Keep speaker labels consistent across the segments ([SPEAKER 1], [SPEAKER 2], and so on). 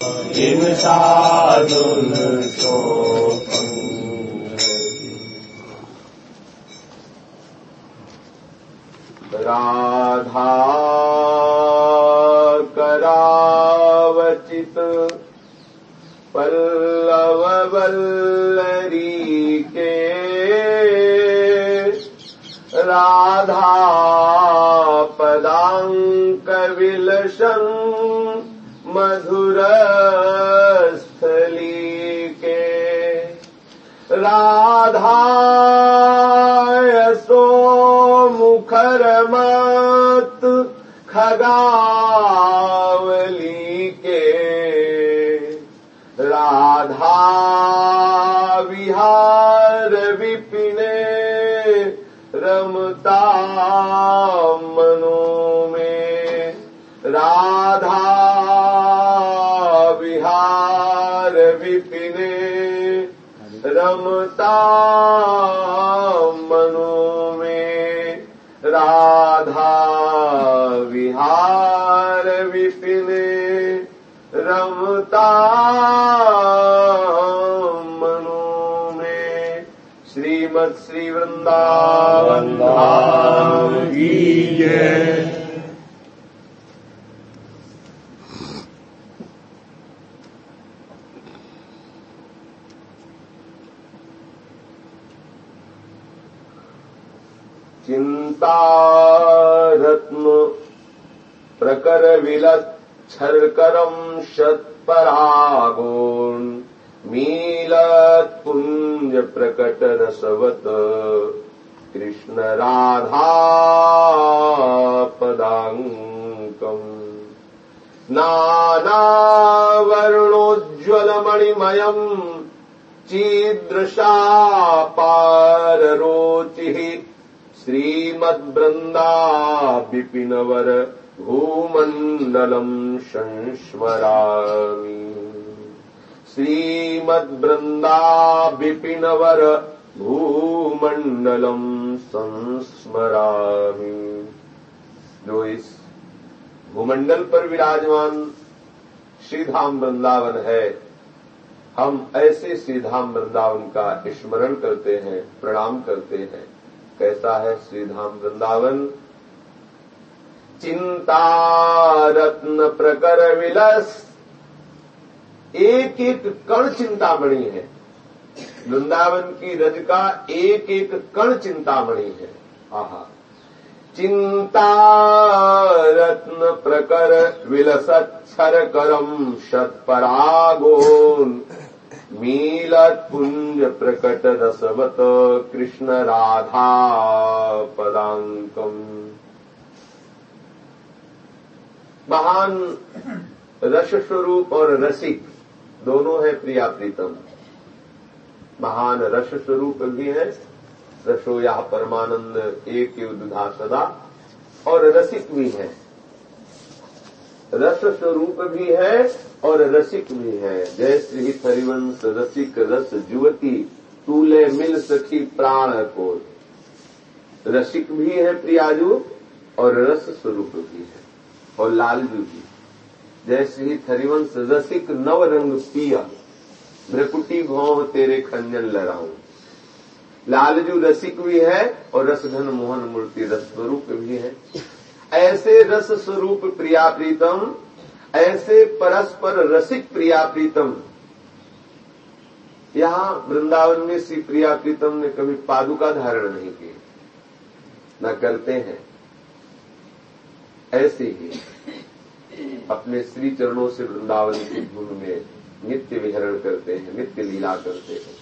[SPEAKER 1] किम साधुन शोकम्
[SPEAKER 2] राधा करावचित पल्लव वल्लरी के राधा पदाङ्क विलसन् मधुर स्थली के राधा सो मुखर मत खगावली के राधा विहार विपिने रमता रमता मनो में। राधा विहार विपिने रमता मनो में। श्रीमद श्री वृंदावन
[SPEAKER 1] की जय।
[SPEAKER 2] रत्न प्रकरविलच्छर्करम् षत्पराहोन् मीलत्पुञ्जप्रकटरसवत् कृष्णराधापदाङ्कम् नानावर्णोज्ज्वलमणिमयम् चीदृशापार रोचिः श्रीमद्वृन्दा विपिनवर भूमण्डलम् संस्मरामि। श्रीमद्वृन्दा विपिनवर भूमण्डलम् संस्मरामि। जो इस भूमंडल पर विराजमान श्रीधाम वृंदावन है। हम ऐसे श्रीधाम वृंदावन का स्मरण करते हैं, प्रणाम करते हैं। कैसा है श्रीधाम वृंदावन चिंता रत्न प्रकर विलस। एक एक कण चिंतामणि है। वृंदावन की रज का एक एक कण चिंतामणि है। आहा। चिंता रत्न प्रकर विलसच्छर करम शतपरागोन मीलत पुंज प्रकट रसवत कृष्ण राधा पदांकम महान रस स्वरूप और रसिक दोनों है प्रिया प्रीतम। महान रस स्वरूप भी है, रसो या परमानंद एक युद्धा सदा, और रसिक भी है। रस स्वरूप भी है और रसिक भी है। जय श्री हरिवंश रसिक रस जुवती तूले मिल सखी प्राण को रसिक भी है प्रियाजू और रस स्वरूप भी है और लालजू भी जय श्री हरिवंश रसिक नव रंग पिया, भ्रकुटी भौह तेरे खंजन लड़ाऊ। लालजू रसिक भी है और रसधन मोहन मूर्ति रस स्वरूप भी है। ऐसे रस स्वरूप प्रिया प्रीतम ऐसे परस्पर रसिक प्रिया प्रीतम यहाँ वृंदावन में श्री प्रिया प्रीतम ने कभी पादुका धारण नहीं की न करते हैं। ऐसे ही अपने श्री चरणों से वृंदावन की भूमि में नित्य विहरण करते हैं, नित्य लीला करते हैं।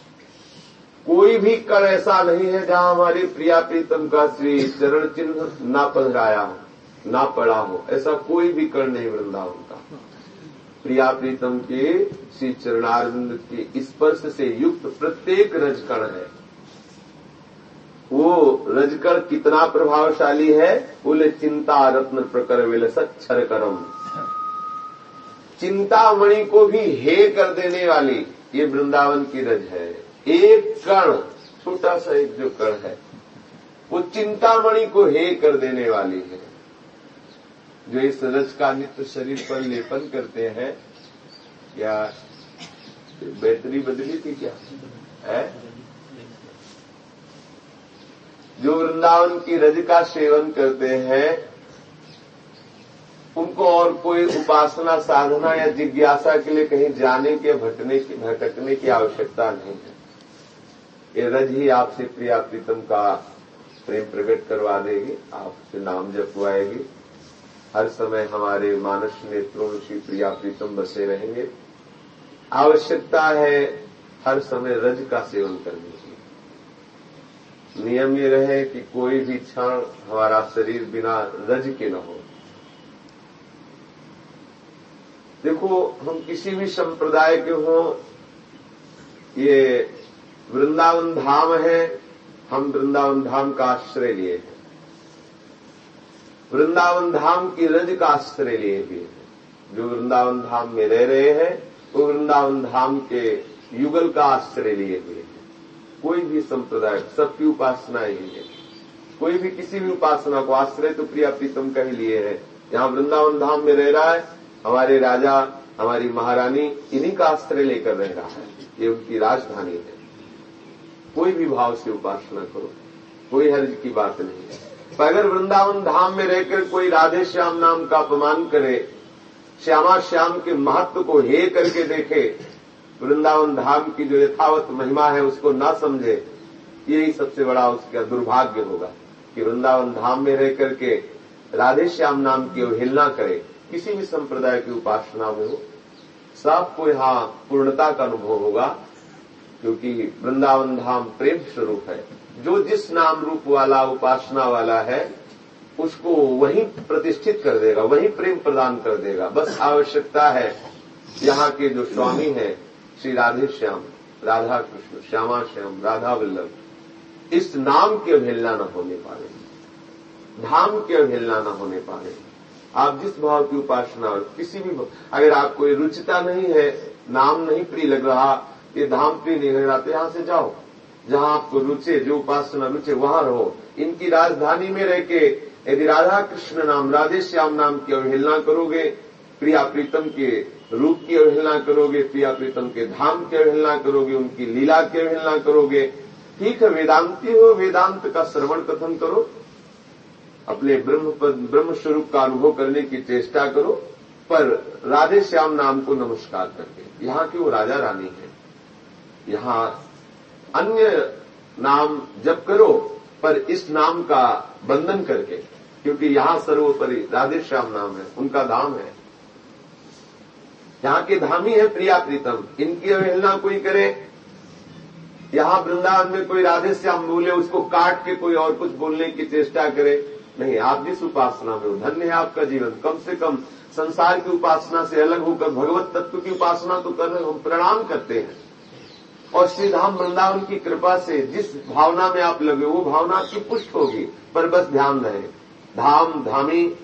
[SPEAKER 2] कोई भी कण ऐसा नहीं है जहाँ हमारे प्रिया प्रीतम का श्री चरण चिन्ह ना पधराया हो। ना पड़ा हो, ऐसा कोई भी कण नहीं वृंदावन का प्रिया प्रीतम के श्री चरणारविंद के स्पर्श से युक्त प्रत्येक रजकण है। वो रजकण कितना प्रभावशाली है, बोले, चिंता रत्न प्रकर विलसत क्षर करम। चिंतामणि को भी हे कर देने वाली ये वृंदावन की रज है। एक कण, छोटा सा एक जो कण है, वो चिंतामणि को हे कर देने वाली है। जो इस रज का नित्य शरीर पर लेपन करते हैं, क्या बैटरी बदली थी क्या? है? जो वृंदावन की रज का सेवन करते हैं, उनको और कोई उपासना, साधना या जिज्ञासा के लिए कहीं जाने के, भटने की, भटकने की आवश्यकता नहीं है। ये रज ही आपसे प्रिया प्रीतम का प्रेम प्रकट करवा देगी, आपसे नाम जपवाएगी। हर समय हमारे मानस नेत्रों में श्री प्रिया प्रीतम बसे रहेंगे। आवश्यकता है हर समय रज का सेवन करने की। नियम ये रहे कि कोई भी क्षण हमारा शरीर बिना रज के न हो। देखो, हम किसी भी संप्रदाय के हों, ये वृंदावन धाम है, हम वृंदावन धाम का आश्रय लिए हैं। वृंदावन धाम की रज का आश्रय लिए हुए हैं। जो वृंदावन धाम में रह रहे हैं, वो वृंदावन धाम के युगल का आश्रय लिए हुए हैं। कोई भी संप्रदाय, सबकी उपासना ही है। कोई भी किसी भी उपासना को आश्रय तो प्रिया प्रीतम का ही लिए है। जहाँ वृंदावन धाम में रह रहा है, हमारे राजा, हमारी महारानी इन्हीं का आश्रय लेकर रह रहा है। ये उनकी राजधानी है। कोई भी भाव से उपासना करो, कोई हर्ज की बात नहीं है। अगर वृंदावन धाम में रहकर कोई राधे श्याम नाम का अपमान करे, श्यामा श्याम के महत्व को हे करके देखे, वृंदावन धाम की जो यथावत महिमा है उसको ना समझे, यही सबसे बड़ा उसका दुर्भाग्य होगा कि वृंदावन धाम में रह करके राधे श्याम नाम की अवहेलना करे। किसी भी संप्रदाय की उपासना में हो, सबको यहाँ पूर्णता का अनुभव होगा, क्योंकि वृंदावन धाम प्रेम स्वरूप है। जो जिस नाम रूप वाला, उपासना वाला है, उसको वहीं प्रतिष्ठित कर देगा, वहीं प्रेम प्रदान कर देगा। बस आवश्यकता है यहाँ के जो स्वामी हैं, श्री राधे श्याम, राधा कृष्ण, श्यामा श्याम, राधा वल्लभ, इस नाम की अवहेलना न होने पाए धाम की अवहेलना न होने पाए आप जिस भाव की उपासना, किसी भी अगर आपको रुचिता नहीं है, नाम नहीं प्रिय लग रहा, ये धाम प्रिय नहीं लग रहा तो यहाँ से जाओ। जहाँ आपको रुचे, जो उपासना रुचे, वहाँ रहो। इनकी राजधानी में रह के यदि राधा कृष्ण नाम राधे श्याम नाम की अवहेलना करोगे, प्रिया प्रीतम के रूप की अवहेलना करोगे, प्रिया प्रीतम के धाम की अवहेलना करोगे, उनकी लीला की अवहेलना करोगे, ठीक है, वेदांति हो, वेदांत का श्रवण कथन करो, अपने ब्रह्म ब्रह्म स्वरूप का अनुभव करने की चेष्टा करो, पर राधे श्याम नाम को नमस्कार करके। यहाँ की वो राजा रानी है। यहाँ अन्य नाम जप करो, पर इस नाम का बंधन करके, क्योंकि यहाँ सर्वोपरि राधे श्याम नाम है, उनका धाम है। यहाँ के धामी है प्रिया प्रीतम, इनकी अवहेलना कोई करे। यहाँ वृंदावन में कोई राधे श्याम बोले, उसको काट के कोई और कुछ बोलने की चेष्टा करे। नहीं, आप जिस उपासना में हो, धन्य है आपका जीवन, कम से कम संसार की उपासना से अलग होकर, भगवत तत्व की उपासना तो कर हम प्रणाम करते हैं। और श्री धाम वृंदावन की कृपा से जिस भावना में आप लगे, वो भावना आपकी पुष्ट होगी, पर बस ध्यान रहे। धाम, धामी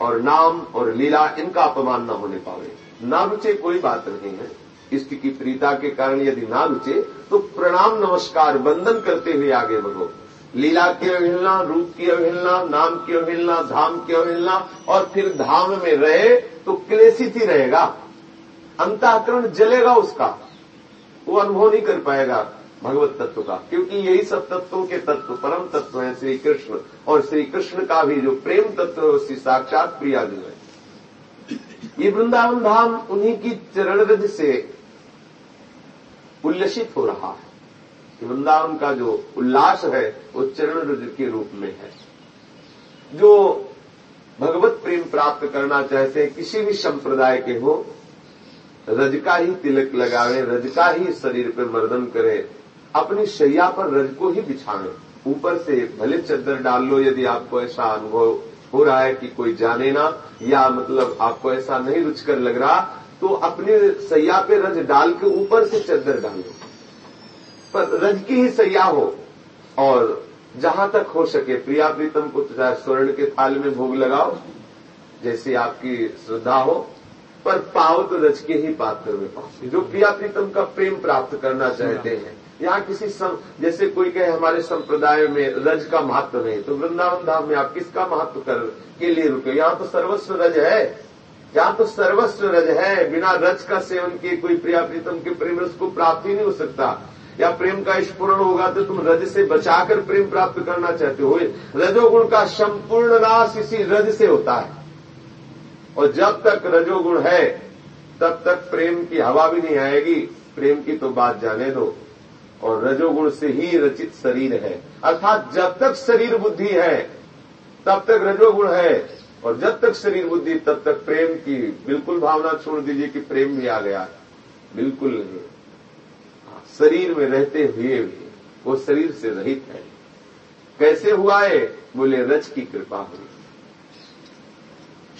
[SPEAKER 2] और नाम और लीला, इनका अपमान न होने पावे। ना रुचे कोई बात नहीं है। इष्ट की प्रीता के कारण यदि ना रुचे तो प्रणाम, नमस्कार बंधन करते हुए आगे बढ़ो। लीला की अवहेलना, रूप की अवहेलना, नाम की अवहेलना, धाम की अवहेलना, और फिर धाम में रहे तो क्लेशित ही रहेगा। अंताकरण जलेगा उसका। वो अनुभव नहीं कर पाएगा भगवत तत्व का, क्योंकि यही सब तत्वों के तत्व, परम तत्व है श्री कृष्ण और श्री कृष्ण का भी जो प्रेम तत्व है, उसकी साक्षात प्रिया जो है। ये वृंदावन धाम उन्हीं की चरण रज से उल्लसित हो रहा है। वृंदावन का जो उल्लास है, वो चरण रज के रूप में है। जो भगवत प्रेम प्राप्त करना चाहते हैं, किसी भी संप्रदाय के हो रज का ही तिलक लगावे रज का ही शरीर पर मर्दन करे। अपनी शैया पर रज को ही बिछावे। ऊपर से भले चद्दर डाल लो, यदि आपको ऐसा अनुभव हो रहा है कि कोई जाने ना, या मतलब आपको ऐसा नहीं रुचकर लग रहा तो अपने सैया पे रज डाल के ऊपर से चद्दर डालो पर रज की ही सैया हो, और जहाँ तक हो सके प्रिया प्रीतम को स्वर्ण के थाल में भोग लगाओ, जैसे आपकी श्रद्धा हो। पर पाओ तो रज के ही पात्र में पाओ जो प्रिया प्रीतम का प्रेम प्राप्त करना चाहते हैं यहाँ किसी सम, जैसे कोई कहे हमारे संप्रदाय में रज का महत्व नहीं तो वृंदावन धाम में आप किसका महत्व कर के लिए रुके? यहाँ तो सर्वस्व रज है। यहाँ तो सर्वस्व रज है। बिना रज का सेवन किए कोई प्रिया प्रीतम के प्रेम रस को प्राप्त ही नहीं हो सकता। या प्रेम का स्पूर्ण होगा तो तुम रज से बचाकर प्रेम प्राप्त करना चाहते हो। रजोगुण का संपूर्ण नाश इसी रज से होता है। और जब तक रजोगुण है, तब तक प्रेम की हवा भी नहीं आएगी। प्रेम की तो बात जाने दो। और रजोगुण से ही रचित शरीर है। अर्थात जब तक शरीर बुद्धि है, तब तक रजोगुण है। और जब तक शरीर बुद्धि, तब तक प्रेम की बिल्कुल भावना छोड़ दीजिए कि प्रेम भी आ गया। बिल्कुल नहीं। शरीर में रहते हुए भी वो शरीर से रहित है। कैसे हुआ है? बोले, रज की कृपा हुई।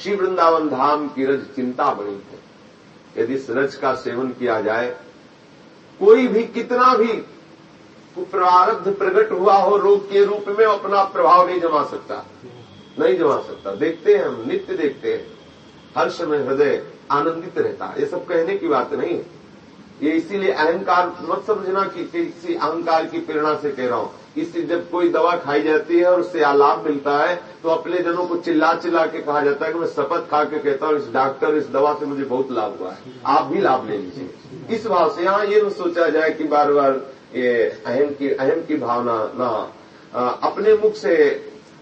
[SPEAKER 2] श्री वृंदावन धाम की रज चिंता बनी है। यदि इस रज का सेवन किया जाए, कोई भी कितना भी प्रारब्ध प्रकट हुआ हो, रोग के रूप में अपना प्रभाव नहीं जमा सकता। नहीं जमा सकता। देखते हैं हम, नित्य देखते हैं। हर समय हृदय आनंदित रहता है। ये सब कहने की बात नहीं है। ये इसीलिए अहंकार मत समझना कि किसी अहंकार की प्रेरणा से कह रहा हूँ। इससे जब कोई दवा खाई जाती है और उससे लाभ मिलता है तो अपने जनों को चिल्ला चिल्ला के कहा जाता है कि मैं शपथ खा के कहता हूँ, इस डॉक्टर, इस दवा से मुझे बहुत लाभ हुआ है। आप भी लाभ ले लीजिए। इस भाव से यहाँ ये न सोचा जाए कि बार बार ये अहम की अहम की भावना न अपने मुख से,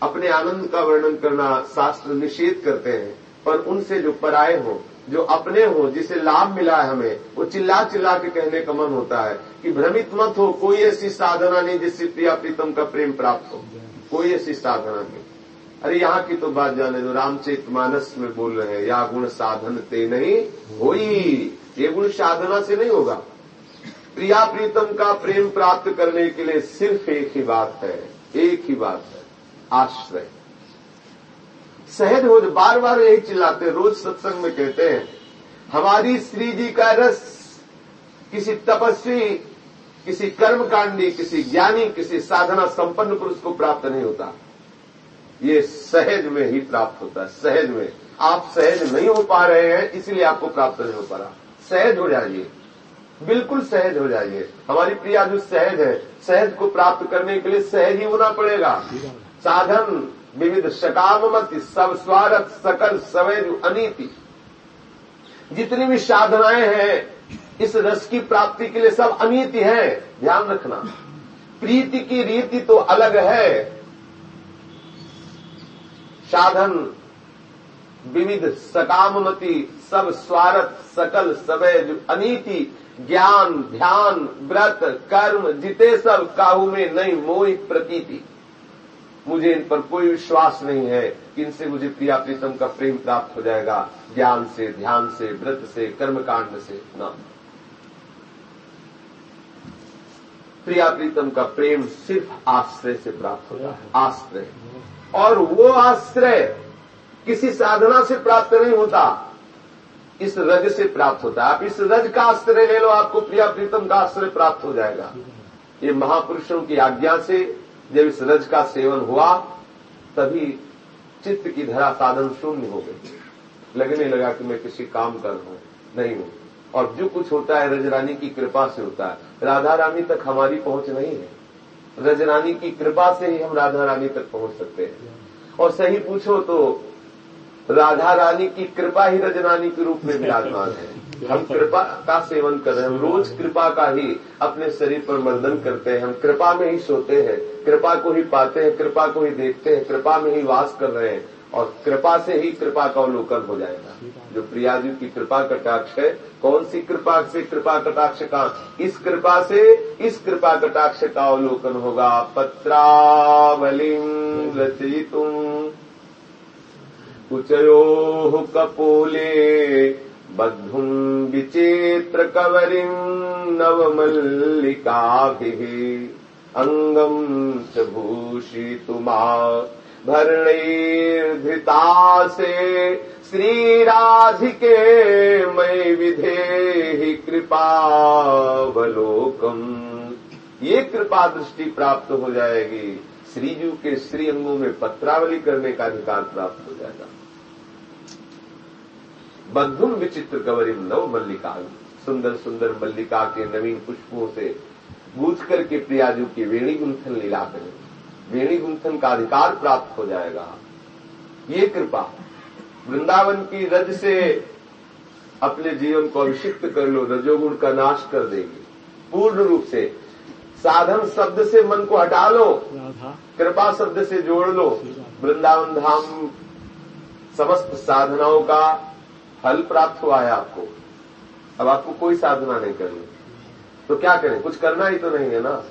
[SPEAKER 2] अपने आनंद का वर्णन करना शास्त्र निषेध करते हैं, पर उनसे जो पराये हों जो अपने हो, जिसे लाभ मिला है हमें, वो चिल्ला चिल्ला के कहने का मन होता है कि भ्रमित मत हो, कोई ऐसी साधना नहीं जिससे प्रिया प्रीतम का प्रेम प्राप्त हो। कोई ऐसी साधना नहीं। अरे यहाँ की तो बात जाने दो, रामचरित मानस में बोल रहे हैं, या गुण साधन ते नहीं हो ये गुण साधना से नहीं होगा। प्रिया प्रीतम का प्रेम प्राप्त करने के लिए सिर्फ़ एक ही बात है, एक ही बात है, आश्रय। सहज हो बार बार यही चिल्लाते रोज सत्संग में कहते हैं, हमारी श्री जी का रस, किसी तपस्वी, किसी कर्मकांडी, किसी ज्ञानी, किसी साधना संपन्न पुरुष को प्राप्त नहीं होता। ये सहज में ही प्राप्त होता है सहज में। आप सहज नहीं हो पा रहे हैं, इसलिए आपको प्राप्त नहीं हो पा रहा। सहज हो जाइए। बिल्कुल सहज हो जाइए। हमारी प्रिया जो सहज है सहज को प्राप्त करने के लिए सहज ही होना पड़ेगा। साधन विविध शकामति सब स्वार्थ सकल सवैज अनीति। जितनी भी साधनाएँ हैं, इस रस की प्राप्ति के लिए सब अनीति है, ध्यान रखना। प्रीति की रीति तो अलग है। साधन, विविध सकामति सब स्वार्थ सकल सवैज अनीति। ज्ञान, ध्यान, व्रत, कर्म, जिते सब काहू में नहीं मोह प्रतीति। मुझे इन पर कोई विश्वास नहीं है कि इनसे मुझे प्रिया प्रीतम का प्रेम प्राप्त हो जाएगा, ज्ञान से, ध्यान से, व्रत से, कर्मकांड से, न। प्रिया प्रीतम का प्रेम सिर्फ़ आश्रय से प्राप्त होता है। आश्रय। और वो आश्रय किसी साधना से प्राप्त नहीं होता। इस रज से प्राप्त होता है। आप इस रज का आश्रय ले लो, आपको प्रिया प्रीतम का आश्रय प्राप्त हो जाएगा। ये महापुरुषों की आज्ञा से जब इस रज का सेवन हुआ, तभी चित्त की धरा साधन शून्य हो गई। लगने लगा कि मैं किसी काम कर रहा हूँ, नहीं हूँ और जो कुछ होता है रजरानी की कृपा से होता है। राधा रानी तक हमारी पहुँच नहीं है। रजरानी की कृपा से ही हम राधा रानी तक पहुँच सकते हैं। और सही पूछो तो राधा रानी की कृपा ही रजरानी के रूप में विराजमान है। हम कृपा का सेवन कर रहे हैं। हम रोज कृपा का ही अपने शरीर पर मर्दन करते हैं। हम कृपा में ही सोते हैं। कृपा को ही पाते हैं कृपा को ही देखते हैं कृपा में ही वास कर रहे हैं और कृपा से ही कृपा का अवलोकन हो जाएगा। जो प्रिया प्रियाजी की कृपा कटाक्ष है कौन सी कृपा से कृपा कटाक्ष का? इस कृपा से इस कृपा कटाक्ष का अवलोकन होगा। पत्रावलिम रचयितुम कुचयो कपोले बद्धुम कवरिम नवमल्लिकाभिः। अङ्गम् च भूषितुमा भरणैर्धृतासे श्रीराधिके मयि विधेहि कृपावलोकम। ये कृपा दृष्टि प्राप्त हो जाएगी, श्रीजू के श्री अंगों में पत्रावली करने का अधिकार प्राप्त हो जाएगा। बद्धुम विचित्र कवरिम नव मल्लिका। सुंदर सुंदर मल्लिका के नवीन पुष्पों से गूंज करके प्रियाजू की वेणी गुंथन लीला करें। वेणी गुंथन का अधिकार प्राप्त हो जाएगा। ये कृपा वृंदावन की रज से अपने जीवन को अभिषिक्त कर लो रजोगुण का नाश कर देगी। पूर्ण रूप से साधन शब्द से मन को हटा लो कृपा शब्द से जोड़ लो। वृंदावन धाम समस्त साधनाओं का फल प्राप्त हुआ है आपको। अब आपको कोई साधना नहीं करनी। तो क्या करें? कुछ करना ही तो नहीं है ना।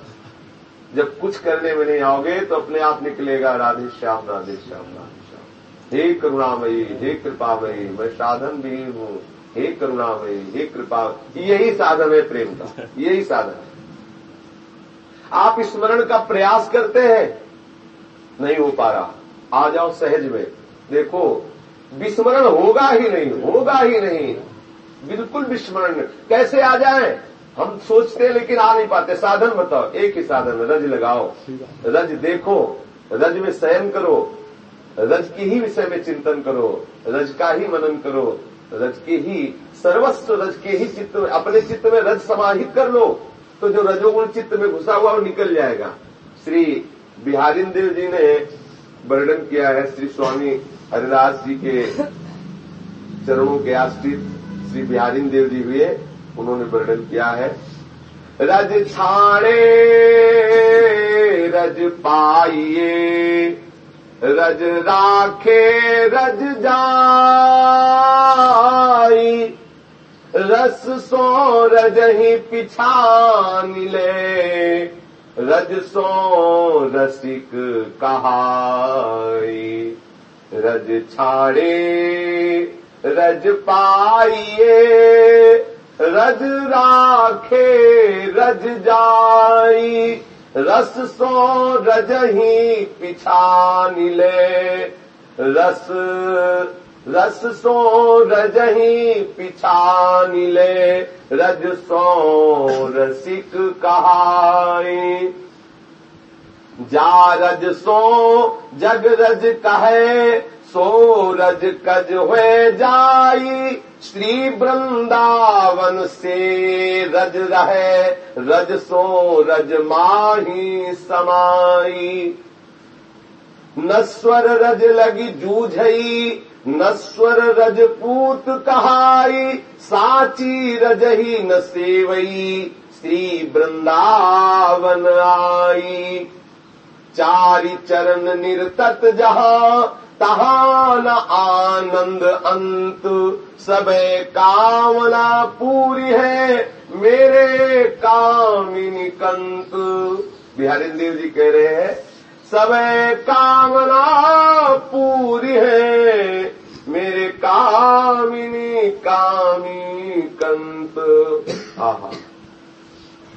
[SPEAKER 2] जब कुछ करने में नहीं आओगे तो अपने आप निकलेगा, राधे श्याम राधे श्याम राधे श्याम। हे करुणामयी, हे कृपामयी, मैं साधन भी हूँ। हे करुणामयी, हे कृपा। यही साधन है प्रेम का। यही साधन है। आप स्मरण का प्रयास करते हैं। नहीं हो पा रहा। आ जाओ सहज में। देखो विस्मरण होगा ही नहीं, होगा ही नहीं। बिल्कुल विस्मरण। कैसे आ जाए? हम सोचते हैं, लेकिन आ नहीं पाते। साधन बताओ, एक ही साधन रज लगाओ। रज देखो, रज में शयन करो। रज की ही विषय में चिंतन करो। रज का ही मनन करो। रज के ही, सर्वस्व रज के ही चित्त में, अपने चित्त में रज समाहित कर लो। तो जो रजोगुण चित्त में घुसा हुआ वो निकल जाएगा। श्री बिहारिन देव जी ने वर्णन किया है, श्री स्वामी हरिदास जी के चरणों के आश्रित श्री बिहारिन देव जी हुए, उन्होंने वर्णन किया है। रज छाड़े, रज पाइए, रज राखे, रज जाई, रस सो रजही पिछान ले, रज सो रसिक कहाई। रज छाड़े रज पाइए रज राखे रज जाई रस सो रजही रस रस सो रजही पिछान ले रज सो रसिक कहाई जा रज सो, जग रज कहे, सो रज कज हुए जाई। श्री वृंदावन से रज रहे, रज सो, रज माही समाई। नस्वर रज लगी जूझई, नस्वर रज पूत कहाई, साची रजही न सेवई। श्री वृंदावन आई। चारि चरण निरतत जहाँ तहां न आनंद अंत। सबे कामना पूरी है, मेरे कामिनी कंत। बिहारी देव जी कह रहे हैं, सबे कामना पूरी है, मेरे कामिनी कामी कंत। आहा,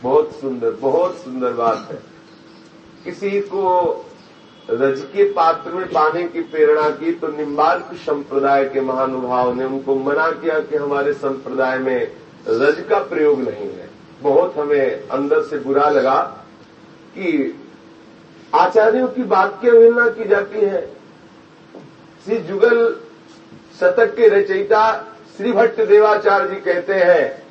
[SPEAKER 2] बहुत सुंदर बहुत सुंदर बात है। किसी को रज के पात्र में पाने की प्रेरणा की तो निम्बार्क संप्रदाय के महानुभाव ने उनको मना किया कि हमारे संप्रदाय में रज का प्रयोग नहीं है। बहुत हमें अंदर से बुरा लगा कि आचार्यों की बात की अवहेलना की जाती है। श्री जुगल शतक के रचयिता श्री भट्ट देवाचार्य जी कहते हैं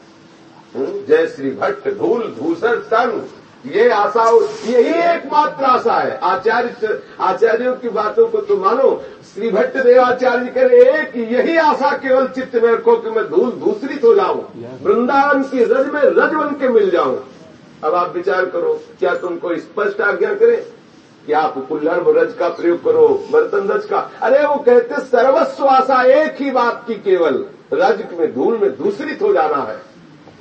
[SPEAKER 2] जय श्री भट्ट, धूल धूसर सन ये आशा यही एकमात्र आशा है। आचार्य आचार्यों की बातों को तो मानो, श्री भट्ट देवाचार्य कह रहे एक यही आशा केवल चित्त में रखो कि मैं धूल दूसरित हो जाऊँ वृंदावन की रज में रज बन के मिल जाऊँ। अब आप विचार करो, क्या तुमको स्पष्ट आज्ञा करें कि आप कुल्हड़ रज का प्रयोग करो बर्तन रज का? अरे वो कहते सर्वस्व आशा एक ही बात की केवल, रज में, धूल में दूसरित हो जाना है।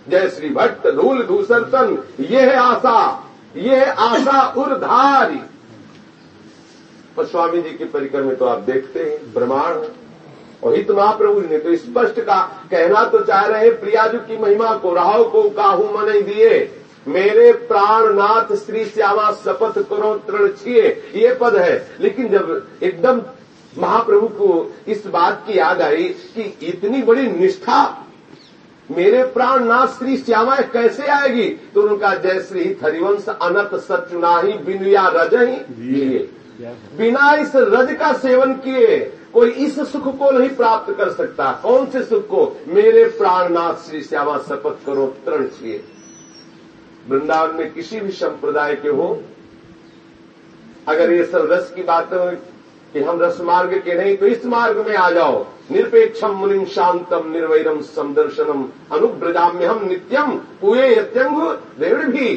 [SPEAKER 2] जय श्री भट्ट धूल धूसर तन ये है आशा ये है आशा उर्धारी। पर स्वामी जी की परिकर में तो आप देखते हैं, ब्रह्मांड और हित महाप्रभु ने तो स्पष्ट का कहना तो चाह रहे हैं, प्रियाजू की महिमा को, राहो को, काहू मन दिए। मेरे प्राणनाथ श्री श्यामा शपथ करो, तृण छिए। ये पद है। लेकिन जब एकदम महाप्रभु को इस बात की याद आई कि इतनी बड़ी निष्ठा मेरे प्राणनाथ श्री श्यामा कैसे आएगी? तो उनका जय श्री हरिवंश अनत सचुनाही बिनुया रज ही बिना इस रज का सेवन किए कोई इस सुख को नहीं प्राप्त कर सकता। कौन से सुख को? मेरे प्राणनाथ श्री श्यामा शपथ करो, तरण छिए। वृंदावन में किसी भी संप्रदाय के हो, अगर ये सब रस की बातें कि हम रस मार्ग के नहीं तो इस मार्ग में आ जाओ। निरपेक्षम मुनिम शांतम निर्वैरम समदर्शनम अनुब्रजाम्य हम नित्यम कुए यत्यंग देवड़ भी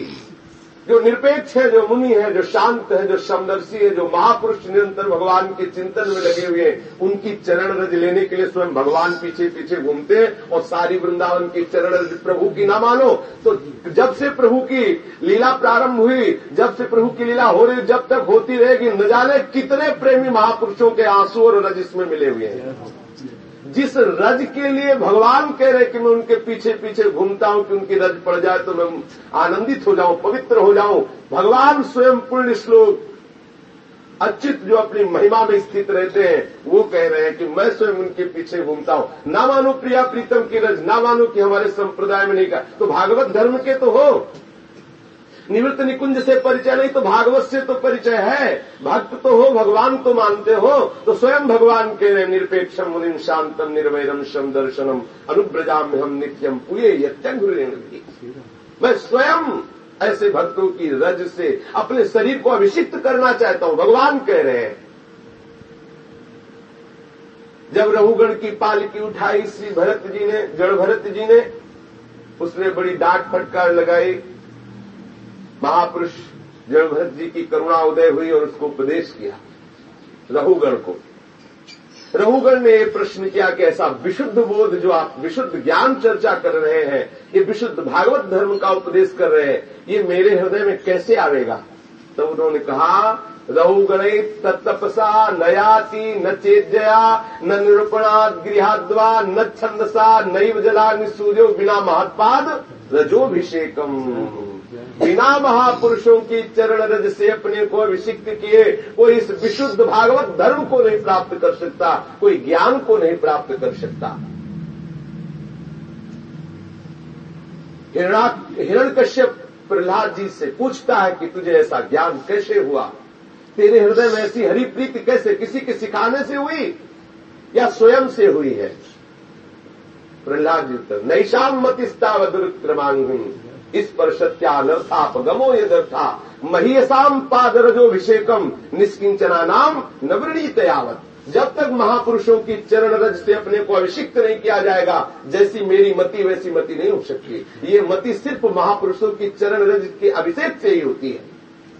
[SPEAKER 2] जो निरपेक्ष है, जो मुनि है, जो शांत है, जो समदर्शी है, जो महापुरुष निरंतर भगवान के चिंतन में लगे हुए हैं, उनकी चरण रज लेने के लिए स्वयं भगवान पीछे पीछे घूमते हैं और सारी वृंदावन की चरण रज प्रभु की ना मानो। तो जब से प्रभु की लीला प्रारंभ हुई, जब से प्रभु की लीला हो रही, जब तक होती रहेगी, न जाने कितने प्रेमी महापुरुषों के आँसू और रज इसमें मिले हुए हैं। जिस रज के लिए भगवान कह रहे कि मैं उनके पीछे पीछे घूमता हूँ कि उनकी रज पड़ जाए तो मैं आनंदित हो जाऊँ, पवित्र हो जाऊँ। भगवान स्वयं पूर्ण श्लोक अच्युत जो अपनी महिमा में स्थित रहते हैं, वो कह रहे हैं कि मैं स्वयं उनके पीछे घूमता हूँ। ना मानो प्रिया प्रीतम की रज, ना मानो कि हमारे संप्रदाय में नहीं का तो भागवत धर्म के तो हो। निवृत्त निकुंज से परिचय नहीं तो भागवत से तो परिचय है। भक्त तो हो, भगवान तो मानते हो तो स्वयं भगवान के रहे निरपेक्षम, मुनिम, शांतम, निर्वैरम, शम दर्शनम अनुब्रजाम हम नित्यम पुए यत्यंग मैं स्वयं ऐसे भक्तों की रज से अपने शरीर को अभिषिक्त करना चाहता हूँ, भगवान कह रहे हैं। जब रघुगण की पालकी उठाई, श्री भरत जी ने, जड़ भरत जी ने, उसने बड़ी डांट फटकार लगाई महापुरुष जड़ भरत जी की करुणा उदय हुई और उसको उपदेश किया। रहुगण को। रहुगण ने यह प्रश्न किया कि ऐसा विशुद्ध बोध जो आप विशुद्ध ज्ञान चर्चा कर रहे हैं, ये विशुद्ध भागवत धर्म का उपदेश कर रहे हैं, ये मेरे हृदय में कैसे आवेगा? तो उन्होंने कहा, रघुगण तत्तपसा नयाति न चेजया न निरूपणा गृहाद्वा, न छंदसा नैव जला निसूर्यो बिना महत्पाद रजोभिषेकम बिना महापुरुषों की चरण रज से अपने को अभिषिक्त किए, कोई इस विशुद्ध भागवत धर्म को नहीं प्राप्त कर सकता, कोई ज्ञान को नहीं प्राप्त कर सकता। हिरण कश्यप प्रहलाद जी से पूछता है कि तुझे ऐसा ज्ञान कैसे हुआ? तेरे हृदय में ऐसी हरी प्रीति कैसे, किसी के सिखाने से हुई या स्वयं से हुई है? प्रहलाद जी उत्तर नैशाम मतिस्ताव दुर्क्रमांगी इस पर सत्यानर्थापगमो यदर्था। महीयसाम पादरजोभिषेकम निष्किंचना नाम नवृणीत यावत जब तक महापुरुषों की चरण रज से अपने को अभिषिक्त नहीं किया जाएगा, जैसी मेरी मति, वैसी मति नहीं हो सकती। ये मति सिर्फ़ महापुरुषों की चरण रज के अभिषेक से ही होती है।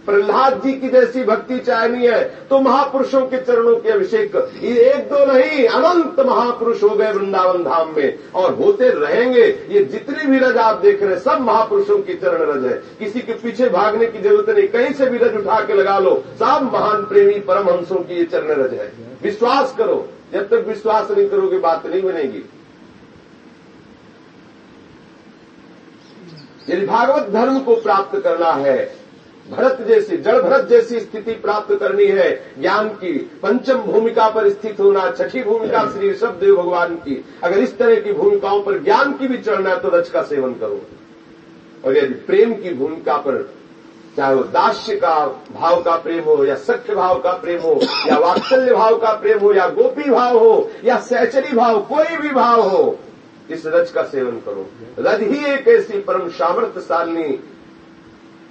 [SPEAKER 2] प्रहलाद जी की जैसी भक्ति चाहनी है तो महापुरुषों के चरणों के अभिषेक एक दो नहीं, अनंत महापुरुष हो गए वृंदावन धाम में और होते रहेंगे। ये जितनी भी रज आप देख रहे हैं, सब महापुरुषों की चरण रज है। किसी के पीछे भागने की ज़रूरत नहीं, कहीं से भी रज उठा के लगा लो। सब महान प्रेमी परमहंसों की ये चरण रज है। विश्वास करो। जब तक विश्वास नहीं करोगे, बात नहीं बनेगी। यदि भागवत धर्म को प्राप्त करना है भरत जैसी, जड़ भरत जैसी स्थिति प्राप्त करनी है। ज्ञान की पंचम भूमिका पर स्थित होना, छठी भूमिका श्री ऋषभदेव भगवान की। अगर इस तरह की भूमिकाओं पर ज्ञान की भी चढ़ना है तो रच का सेवन करो। और यदि प्रेम की भूमिका पर, चाहे वो दास्य का भाव का प्रेम हो, या सख्य भाव का प्रेम हो, या वात्सल्य भाव का प्रेम हो, या गोपी भाव हो, या सहचरी भाव, कोई भी भाव हो, इस रज का सेवन करो। रज ही एक ऐसी परम सामर्थ्यशालिनी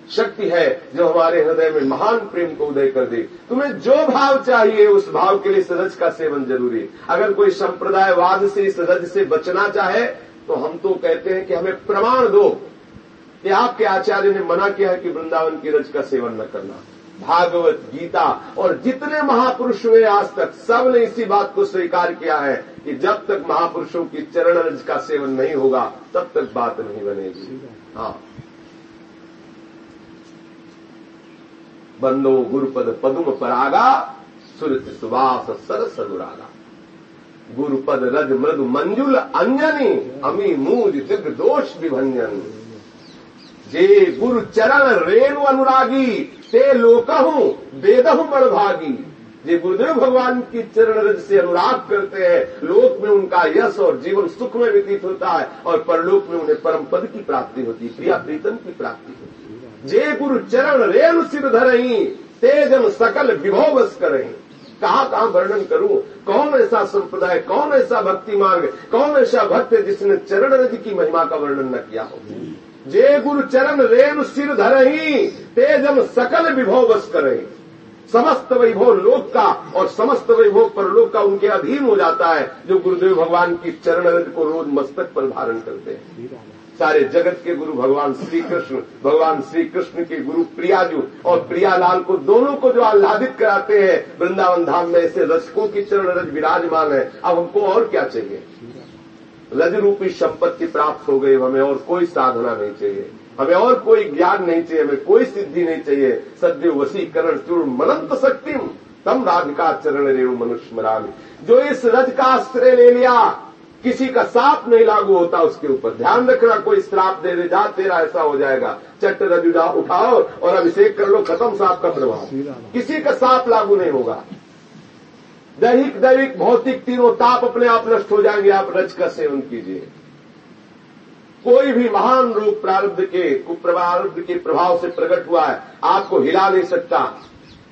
[SPEAKER 2] शक्ति है जो हमारे हृदय में महान प्रेम को उदय कर दे। तुम्हें जो भाव चाहिए, उस भाव के लिए इस रज का सेवन ज़रूरी है। अगर कोई संप्रदायवाद से इस रज से बचना चाहे तो हम तो कहते हैं कि हमें प्रमाण दो कि आपके आचार्य ने मना किया है कि वृंदावन की रज का सेवन न करना। भागवत, गीता और जितने महापुरुष हुए आज तक सबने इसी बात को स्वीकार किया है कि जब तक महापुरुषों की चरण रज का सेवन नहीं होगा, तब तक बात नहीं बनेगी। हाँ। बंदो गुरुपद पदुम परागा सुरत सुवास सरस अनुरागा गुरुपद रज मृदु मंजुल अंजनी अमी मूज दिग्ध दोष विभंजन जे गुरु चरण रेणु अनुरागी, ते लोकहू वेदहु बड़भागी जे गुरुदेव भगवान की चरण रज से अनुराग करते हैं, लोक में उनका यश और जीवन सुख में व्यतीत होता है, और परलोक में उन्हें परम पद की प्राप्ति होती है, प्रिया प्रीतम की प्राप्ति होती है। जे गुरु चरण रेणु सिर धरही तेजन सकल विभव बस करही कहाँ कहाँ वर्णन करूँ? कौन ऐसा संप्रदाय, कौन ऐसा भक्ति मार्ग, कौन ऐसा भक्त जिसने चरण रज की महिमा का वर्णन न किया हो? जे गुरु चरण रेणु सिर धरही तेजम सकल विभव बस समस्त वैभव लोक का और समस्त वैभव पर परलोक का उनके अधीन हो जाता है, जो गुरुदेव भगवान की चरण रज को रोज मस्तक पर धारण करते हैं। सारे जगत के गुरु भगवान श्री कृष्ण भगवान श्री कृष्ण के गुरु प्रियाजू और प्रियालाल को दोनों को जो आह्लादित कराते हैं, वृंदावन धाम में ऐसे रचकों की चरण रज विराजमान है। अब हमको और क्या चाहिए? रज रूपी संपत्ति प्राप्त हो गई, हमें और कोई साधना नहीं चाहिए। हमें और कोई ज्ञान नहीं चाहिए, हमें कोई सिद्धि नहीं चाहिए। सद्य वसीकरण चूर्ण मनंत शक्ति तम राधिका चरण रेणु मनुष्य मरामी। जो इस रज का आश्रय ले लिया किसी का साप नहीं लागू होता उसके ऊपर। ध्यान रखना, कोई श्राप दे दे, जा, तेरा ऐसा हो जाएगा। चट्ट रज उठा उठाओ और अभिषेक कर लो, खत्म साप का प्रभाव। किसी का साप लागू नहीं होगा। दैहिक दैविक भौतिक तीनों ताप अपने आप नष्ट हो जाएँगे। आप रज का सेवन कीजिए। कोई भी महान रूप प्रारब्ध के कुप्रारब्ध के प्रभाव से प्रकट हुआ है, आपको हिला नहीं सकता।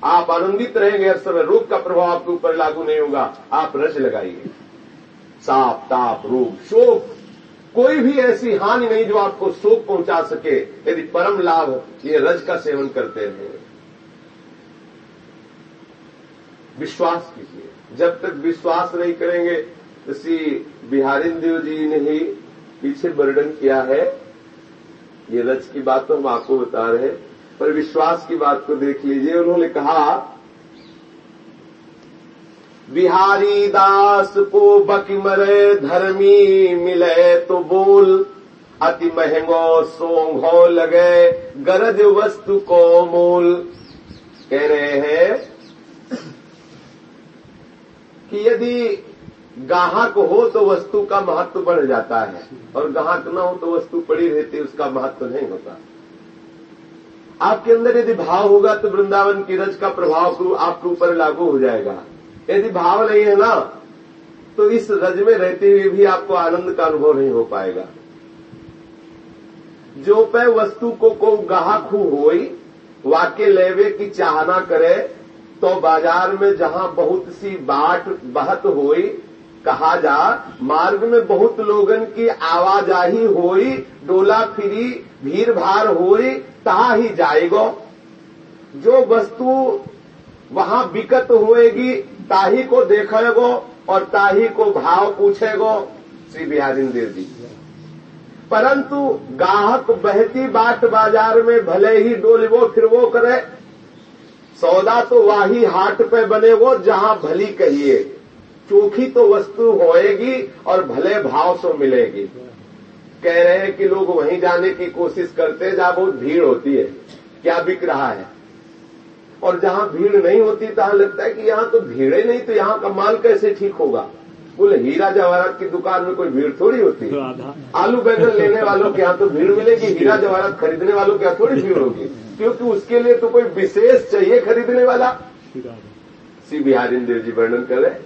[SPEAKER 2] आप आनंदित रहेंगे, हर समय रोग का प्रभाव आपके ऊपर लागू नहीं होगा। आप रज लगाइए। साप ताप रोग शोक। कोई भी ऐसी हानि नहीं जो आपको शोक पहुँचा सके। यदि परम लाभ ये रज का सेवन करते रहे विश्वास कीजिए। जब तक विश्वास नहीं करेंगे श्री बिहारी देव जी ने ही पीछे वर्णन किया है। ये रज की बात तो हम आपको बता रहे हैं, पर विश्वास की बात को देख लीजिए। उन्होंने कहा बिहारी दास को बकिमरे धर्मी मिले तो बोल। अति महंगो सोंघो लगे, गरज वस्तु को मूल। कह रहे हैं कि यदि गाहक हो तो वस्तु का महत्व बढ़ जाता है, और गाहक न हो तो वस्तु पड़ी रहती, उसका महत्व नहीं होता। आपके अंदर यदि भाव होगा तो वृंदावन की रज का प्रभाव आपके ऊपर लागू हो जाएगा। यदि भाव नहीं है ना तो इस रज में रहते हुए भी आपको आनंद का अनुभव नहीं हो पाएगा। जो पे वस्तु को को गाहक हो वाक्य लेवे की चाहना करे तो बाज़ार में जहाँ बहुत सी बाट बहत होई, कहा जा, मार्ग में बहुत लोगन की आवाजाही होई, डोला फिरी भीड़ भाड़ होई ही जाएगो। जो वस्तु वहाँ बिकत होएगी ताही को देखेगो और ताही को भाव पूछेगो, श्री बिहारी देव जी। परंतु गाहक बहती बाट बाज़ार में भले ही डोलवो फिरवो करे, सौदा तो वाही हाट पे बने वो जहाँ भली कहिए। चोखी तो वस्तु होएगी और भले भाव से मिलेगी। कह रहे हैं कि लोग वहीं जाने की कोशिश करते जहाँ बहुत भीड़ होती है। क्या बिक रहा है? और जहाँ भीड़ नहीं होती तहां लगता है कि यहाँ तो भीड़ ही नहीं तो यहाँ का माल कैसे ठीक होगा? बोले हीरा जवाहरात की दुकान में कोई भीड़ थोड़ी होती? है आलू बैगन लेने वालों के यहाँ तो भीड़ मिलेगी हीरा जवाहरात खरीदने वालों के यहाँ थोड़ी भीड़ होगी। क्योंकि उसके लिए तो कोई विशेष चाहिए खरीदने वाला। श्री बिहारी देव जी वर्णन करे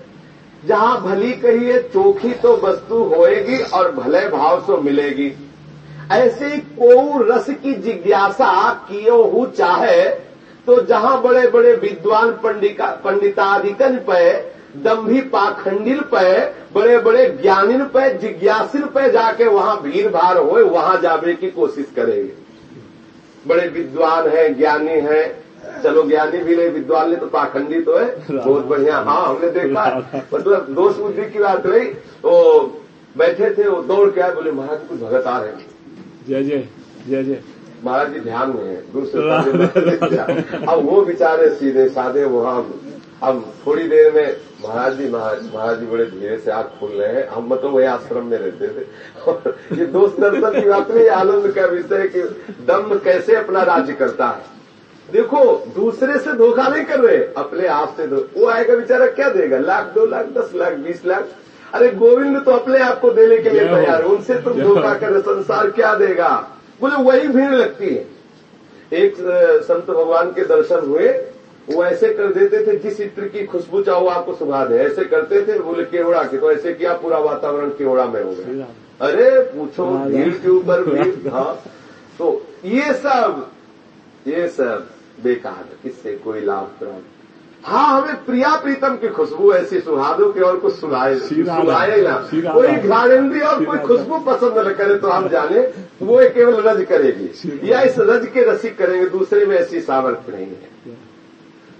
[SPEAKER 2] जहाँ भली कहिए चोखी तो वस्तु होएगी और भले भाव से मिलेगी। ऐसे को रस की जिज्ञासा कियो चाहे तो जहाँ बड़े बड़े विद्वान पंडिताधिकन पे, दम्भी पाखंडिल पे बड़े बड़े ज्ञानिन पे जिज्ञासिन पे जाके वहाँ भीड़ भाड़ हो वहाँ जाने की कोशिश करेंगे बड़े विद्वान हैं, ज्ञानी हैं। चलो ज्ञानी भी नहीं विद्वान ने तो पाखंडी तो है बहुत बढ़िया। हाँ हमने देखा। मतलब दोष बुद्धि की बात रही तो बैठे थे, वो दौड़ के आए, बोले, महाराज, कुछ भगत आ रहे हैं।
[SPEAKER 3] जय जय जय जय।
[SPEAKER 2] महाराज जी ध्यान में है। दूसरे अब वो बेचारे सीधे साधे वहाँ अब थोड़ी देर में महाराज जी महाराज महाराज जी बड़े धीरे से आग खोल रहे हैं। हम मतलब वही आश्रम में रहते थे। और ये दोस्त दर्शन की बात नहीं आनंद का विषय कि दम कैसे अपना राज्य करता है। देखो दूसरे से धोखा नहीं कर रहे अपने आप से वो आएगा बेचारा क्या देगा? लाख दो लाख दस लाख बीस लाख। अरे गोविंद तो अपने आप को देने के लिए तैयार है। उनसे तुम धोखा कर संसार क्या देगा? बोले वही भीड़ लगती है। एक संत भगवान के दर्शन हुए वो ऐसे कर देते थे जिस इत्र की खुशबू चाहो आपको सुखा दे। ऐसे करते थे बोले केवड़ा के तो ऐसे किया पूरा वातावरण केवड़ा में हो गया। अरे पूछो भीड़ के ऊपर भीड़ हाँ। तो ये सब ये सब बेकार किससे कोई लाभ प्राप्त? हाँ हमें प्रिया प्रीतम की खुशबू ऐसी सुहा दो कि और कुछ सुनाए सुनाए ना। कोई घ्राणेंद्री और कोई खुशबू पसंद न करे तो हम जाने वो केवल रज करेगी। या इस रज के रसिक करेंगे दूसरे में ऐसी सामर्थ्य नहीं है।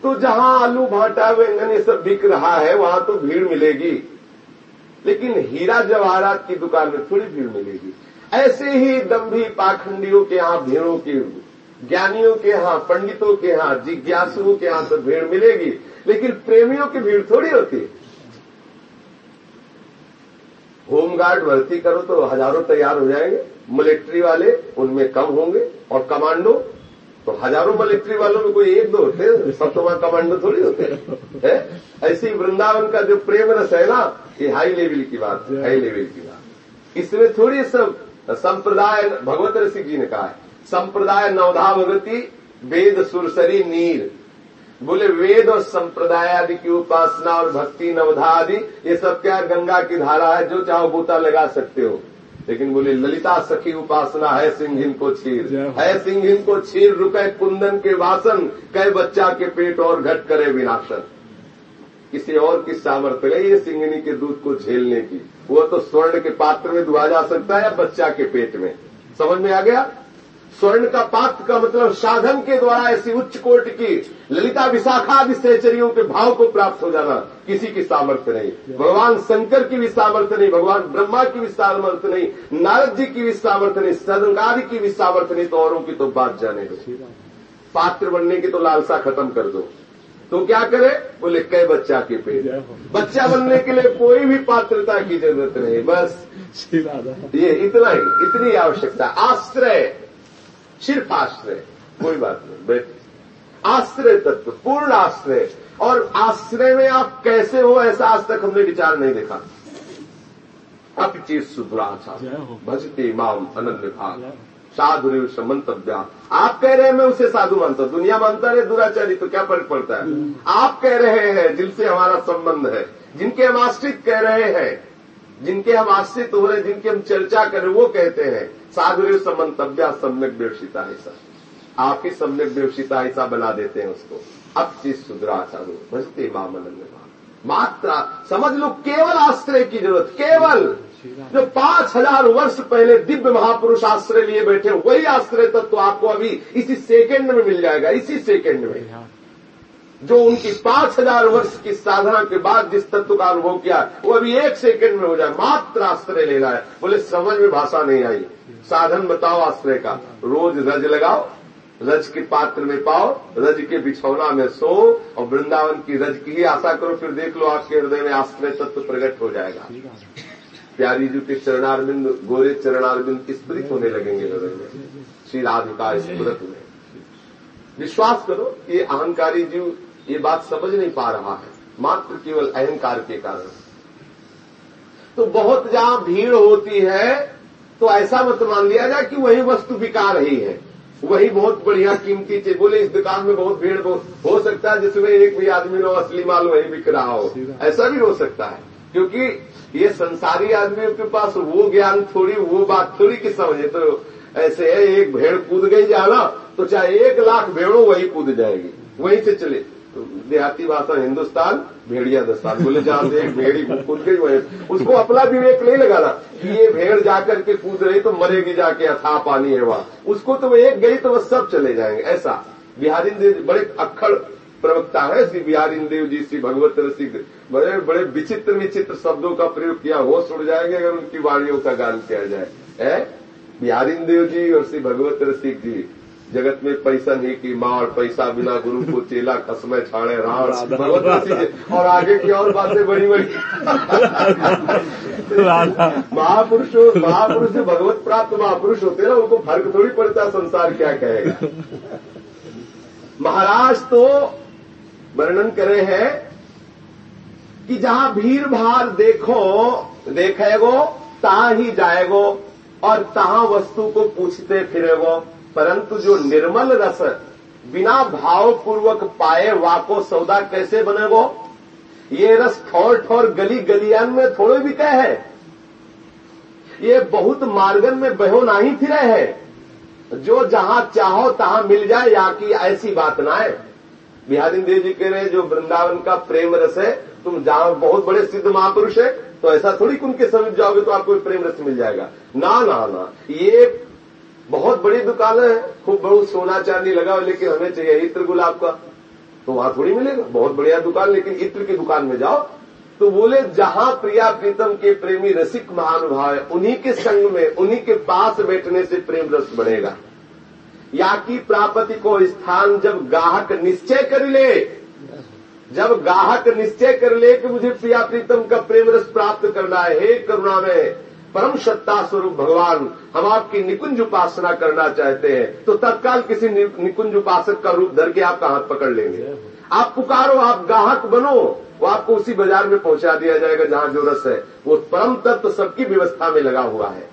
[SPEAKER 2] तो जहाँ आलू भाटा बैंगन ये सब बिक रहा है वहाँ तो भीड़ मिलेगी। लेकिन हीरा जवाहरात की दुकान में थोड़ी भीड़ मिलेगी। ऐसे ही दम्भी पाखंडियों के यहाँ भीड़ों की ज्ञानियों के यहाँ, पंडितों के यहाँ, जिज्ञासुओं के यहाँ तो भीड़ मिलेगी, लेकिन प्रेमियों की भीड़ थोड़ी होती। है होमगार्ड भर्ती करो तो हज़ारों तैयार हो जाएँगे। मिलिट्री वाले उनमें कम होंगे और कमांडो तो हज़ारों मिलिट्री वालों में कोई एक दो होते सब तो वहाँ कमांडो थोड़ी होते हैं? ऐसे ही वृंदावन का जो प्रेम रस है ना, ये हाई लेवल की बात है हाई लेवल की बात। इसमें थोड़ी सब, संप्रदाय, भगवत ऋषि जी ने कहा है। संप्रदाय नवधा भगवती वेद सुरसरी नीर। बोले वेद और संप्रदाय आदि की उपासना और भक्ति नवधा आदि ये सब क्या गंगा की धारा है जो चाहो बूता लगा सकते हो। लेकिन बोले ललिता सखी उपासना है सिंहिन को छीर है। सिंहिन को छीर रुके कुंदन के वासन कई बच्चा के पेट और घट करे विनाशन। किसी और की सामर्थ्य नहीं है सिंगनी के दूध को झेलने की। वो तो स्वर्ण के पात्र में दुआ जा सकता है या बच्चा के पेट में। समझ में आ गया? स्वर्ण का पात्र का मतलब साधन के द्वारा ऐसी उच्च कोट की ललिता विशाखा आदि सहचरियों के भाव को प्राप्त हो जाना किसी की सामर्थ्य नहीं। भगवान शंकर की भी सामर्थ्य नहीं भगवान ब्रह्मा की भी सामर्थ्य नहीं नारद जी की भी सामर्थ्य नहीं सदनकार की भी सामर्थ्य नहीं तो औरों की तो बात जाने दो। पात्र बनने की तो लालसा खत्म कर दो। तो क्या करे? बोले कई बच्चा के पेट। बच्चा बनने के लिए कोई भी पात्रता की ज़रूरत नहीं बस। ये इतना ही इतनी आवश्यकता आश्रय। सिर्फ़ आश्रय कोई बात नहीं बैठ आश्रय तत्व पूर्ण आश्रय। और आश्रय में आप कैसे हो ऐसा आज तक हमने विचार नहीं देखा। अब चीज़ सुधराचार भजते माम अनन्य भाग। साधु रेव मंतव्या। आप कह रहे हैं मैं उसे साधु मानता हूँ। दुनिया मानता है दुराचारी तो क्या फ़र्क पड़ता है? आप कह रहे हैं जिनसे हमारा संबंध है जिनके हम आश्रित कह रहे हैं जिनके हम आश्रित हो रहे हैं जिनकी हम चर्चा कर रहे वो कहते हैं साधु समन्तव्या सम्यक व्यवसिता ऐसा आप ही सम्यक व्यवसिता ऐसा बना देते हैं उसको। अब चीज़ सुधरा सुधराचारू भजते मामनंद मात्रा, समझ लो, केवल आश्रय की ज़रूरत, केवल। जो पाँच हज़ार वर्ष पहले दिव्य महापुरुष आश्रय लिए बैठे, वही आश्रय तत्व तो आपको अभी इसी सेकंड में मिल जाएगा, इसी सेकंड में। जो उनकी पाँच हज़ार वर्ष की साधना के बाद जिस तत्व का अनुभव किया, वो अभी एक सेकंड में हो जाए, मात्र आश्रय लेना है। बोले, समझ में भाषा नहीं आई। साधन बताओ आश्रय का। रोज रज लगाओ, रज के पात्र में पाओ, रज के बिछौना में सो और वृंदावन की रज की ही आशा करो, फिर देख लो आपके हृदय में आश्रय तत्व प्रकट हो जाएगा। प्यारी जी के चरणारविंद, गोरे चरणारविंद स्मृत होने लगेंगे हृदय में। श्री राधिका स्मृत में विश्वास करो, ये अहंकारी जीव, ये बात समझ नहीं पा रहा है। मात्र केवल अहंकार के कारण। तो बहुत जहाँ भीड़ होती है तो ऐसा मत मान लिया जाए कि वही वस्तु बिका रही है। वही बहुत बढ़िया कीमती चीज़। बोले, इस दुकान में बहुत भीड़, बहुत हो सकता है, जिसमें एक भी आदमी नो असली माल वही बिक रहा हो। ऐसा भी हो सकता है। क्योंकि ये संसारी आदमियों के पास वो ज्ञान थोड़ी, वो बात थोड़ी की समझे। तो ऐसे है, एक भेड़ कूद गई, जाना तो चाहे एक लाख भेड़ों वही कूद जाएगी। वहीं से चले। देहाती भाषा हिंदुस्तान, भेड़िया दस्तान। बोले, जहाँ से भेड़ी कूद गई वही उसको अपना विवेक नहीं लगाना। कि ये भेड़ जाकर के कूद रही तो मरेगी जाके अथा पानी है वहाँ। उसको तो वो एक गई तो वह सब चले जाएँगे, ऐसा। बिहारी बड़े अक्खड़ प्रवक्ता है, श्री बिहारी देव जी, श्री भगवत रसिक। बड़े बड़े विचित्र विचित्र शब्दों का प्रयोग किया, होश उड़ जाएँगे अगर उनकी वाणियों का गान किया जाए। बिहारी देव जी और श्री भगवत रसिक जी। जगत में पैसा नहीं की मार पैसा बिना गुरु को चेला खसमे छाड़े राण भगवत और आगे की और बातें बड़ी बड़ी महापुरुष महापुरुष से भगवत प्राप्त महापुरुष होते हैं ना उनको फ़र्क थोड़ी पड़ता संसार क्या कहेगा। महाराज तो वर्णन करे हैं कि जहाँ भीड़ भाड़ देखो देखेगो तहां ही जाएगो और तहां वस्तु को पूछते फिरेगो। परंतु जो निर्मल रस बिना भाव पूर्वक पाए वाको सौदा कैसे बने वो ये रस ठोर ठोर गली गलियान में थोड़े भी कह है। ये बहुत मार्गन में बहो नहीं फिरे है। जो जहाँ चाहो तहां मिल जाए, या की ऐसी बात ना है। बिहारी देव जी कह रहे जो वृंदावन का प्रेम रस है, तुम जहाँ बहुत बड़े सिद्ध महापुरुष है तो ऐसा थोड़ी उनके समीप जाओगे तो आपको प्रेम रस मिल जाएगा। ना ना ना, ये बहुत बड़ी दुकान है, खूब बहुत सोना चांदी लगा हुआ लेकिन हमें चाहिए इत्र गुलाब का। तो वहाँ थोड़ी मिलेगा, बहुत बढ़िया दुकान, लेकिन इत्र की दुकान में जाओ। तो बोले, जहाँ प्रिया प्रीतम के प्रेमी रसिक महानुभाव है, उन्हीं के संग में, उन्हीं के पास बैठने से प्रेम रस बढ़ेगा। या की प्रापति को स्थान जब गाहक निश्चय कर ले, जब गाहक निश्चय कर ले कि मुझे प्रिया प्रीतम का प्रेम रस प्राप्त करना है, हे करुणा में। परम सत्ता स्वरूप भगवान हम आपकी निकुंज उपासना करना चाहते हैं। तो तत्काल किसी निकुंज उपासक का रूप धर के आपका हाथ पकड़ लेंगे। आप पुकारो आप गाहक बनो वो आपको उसी बाज़ार में पहुँचा दिया जाएगा जहाँ जो रस है। वो परम तत्व सबकी व्यवस्था में लगा हुआ है।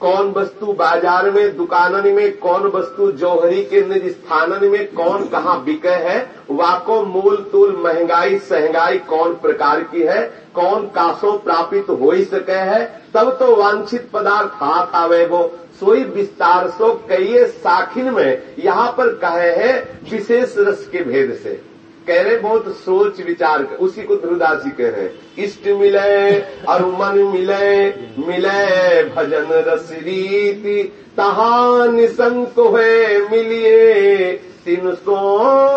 [SPEAKER 2] कौन वस्तु बाज़ार में दुकानन में, कौन वस्तु जौहरी के निज स्थानन में, कौन कहाँ बिके है, वाको मूल तूल महँगाई, सहंगाई कौन प्रकार की है, कौन कासो प्रापित हो ही सके है, तब तो वांछित पदार्थ हाथ आवे वो सोई विस्तार सो कई साखिन में, यहाँ पर कहे है विशेष रस के भेद से। कह रहे बहुत सोच विचार कर। उसी को ध्रुदास जी कह रहे इष्ट मिले और मन मिले मिले भजन रस रीति। तहा निसंक हुए, मिलिए, तीन सो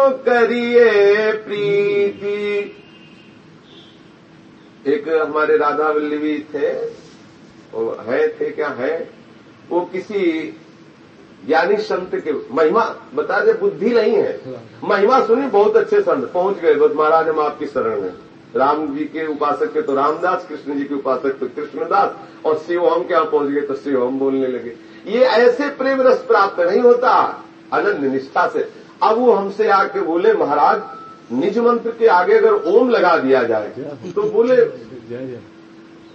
[SPEAKER 2] करिए प्रीति। एक हमारे राधा वल्लभी थे, वो है, थे क्या, है? वो किसी ज्ञानी संत के महिमा, बता दे, बुद्धि नहीं है। महिमा सुनी, बहुत अच्छे संत पहुँच गए। बस महाराज हम आपकी शरण में। राम जी के उपासक के तो रामदास, कृष्ण जी के उपासक तो कृष्णदास, और शिव हम क्या पहुँच गए तो शिव हम बोलने लगे। ये ऐसे प्रेम रस प्राप्त नहीं होता, अनन्य निष्ठा से। अब वो हमसे आके बोले, महाराज, निज मंत्र के आगे अगर ओम लगा दिया जाए तो बोले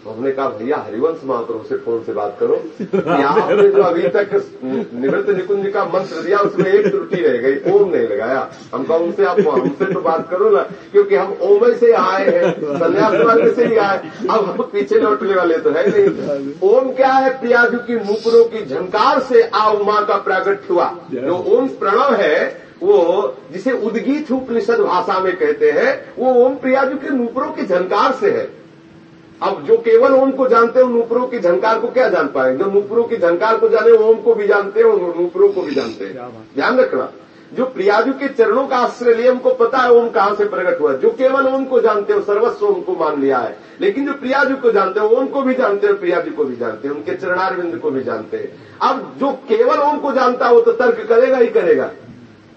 [SPEAKER 2] तो हमने कहा भैया हरिवंश महाप्रभु से फ़ोन से बात करो। यहाँ जो अभी तक निवृत्त निकुंज का मंत्र दिया उसमें एक त्रुटि रह गई ओम नहीं लगाया। हम कहा उनसे आप हमसे तो बात करो ना क्योंकि हम ओम से आए हैं संन्यास वाले से ही आए अब हम पीछे लौटने वाले तो है नहीं। ओम क्या है? प्रियाजू की मुपरों की झंकार से आ उमा का प्रागट हुआ। जो ओम प्रणव है वो जिसे उदगीत उपनिषद भाषा में कहते हैं वो ओम प्रियाजू के नूपुरों की झंकार से है। अब जो केवल ओम को जानते हैं नूपुरों की झंकार को क्या जान पाएँगे जो नूपुरों की झंकार को जाने ओम को भी जानते हैं और नूपुरों को भी जानते हैं। ध्यान रखना जो प्रियाजू के चरणों का आश्रय लिए उनको पता है ओम कहाँ से प्रकट हुआ जो केवल ओम को जानते हो सर्वस्व ओम को मान लिया है। लेकिन जो प्रियाजू को जानते हो ओम को भी जानते हैं प्रियाजू को भी जानते हैं उनके चरणारविंद को भी जानते हैं। अब जो केवल ओम को जानता हो तो तर्क करेगा ही करेगा।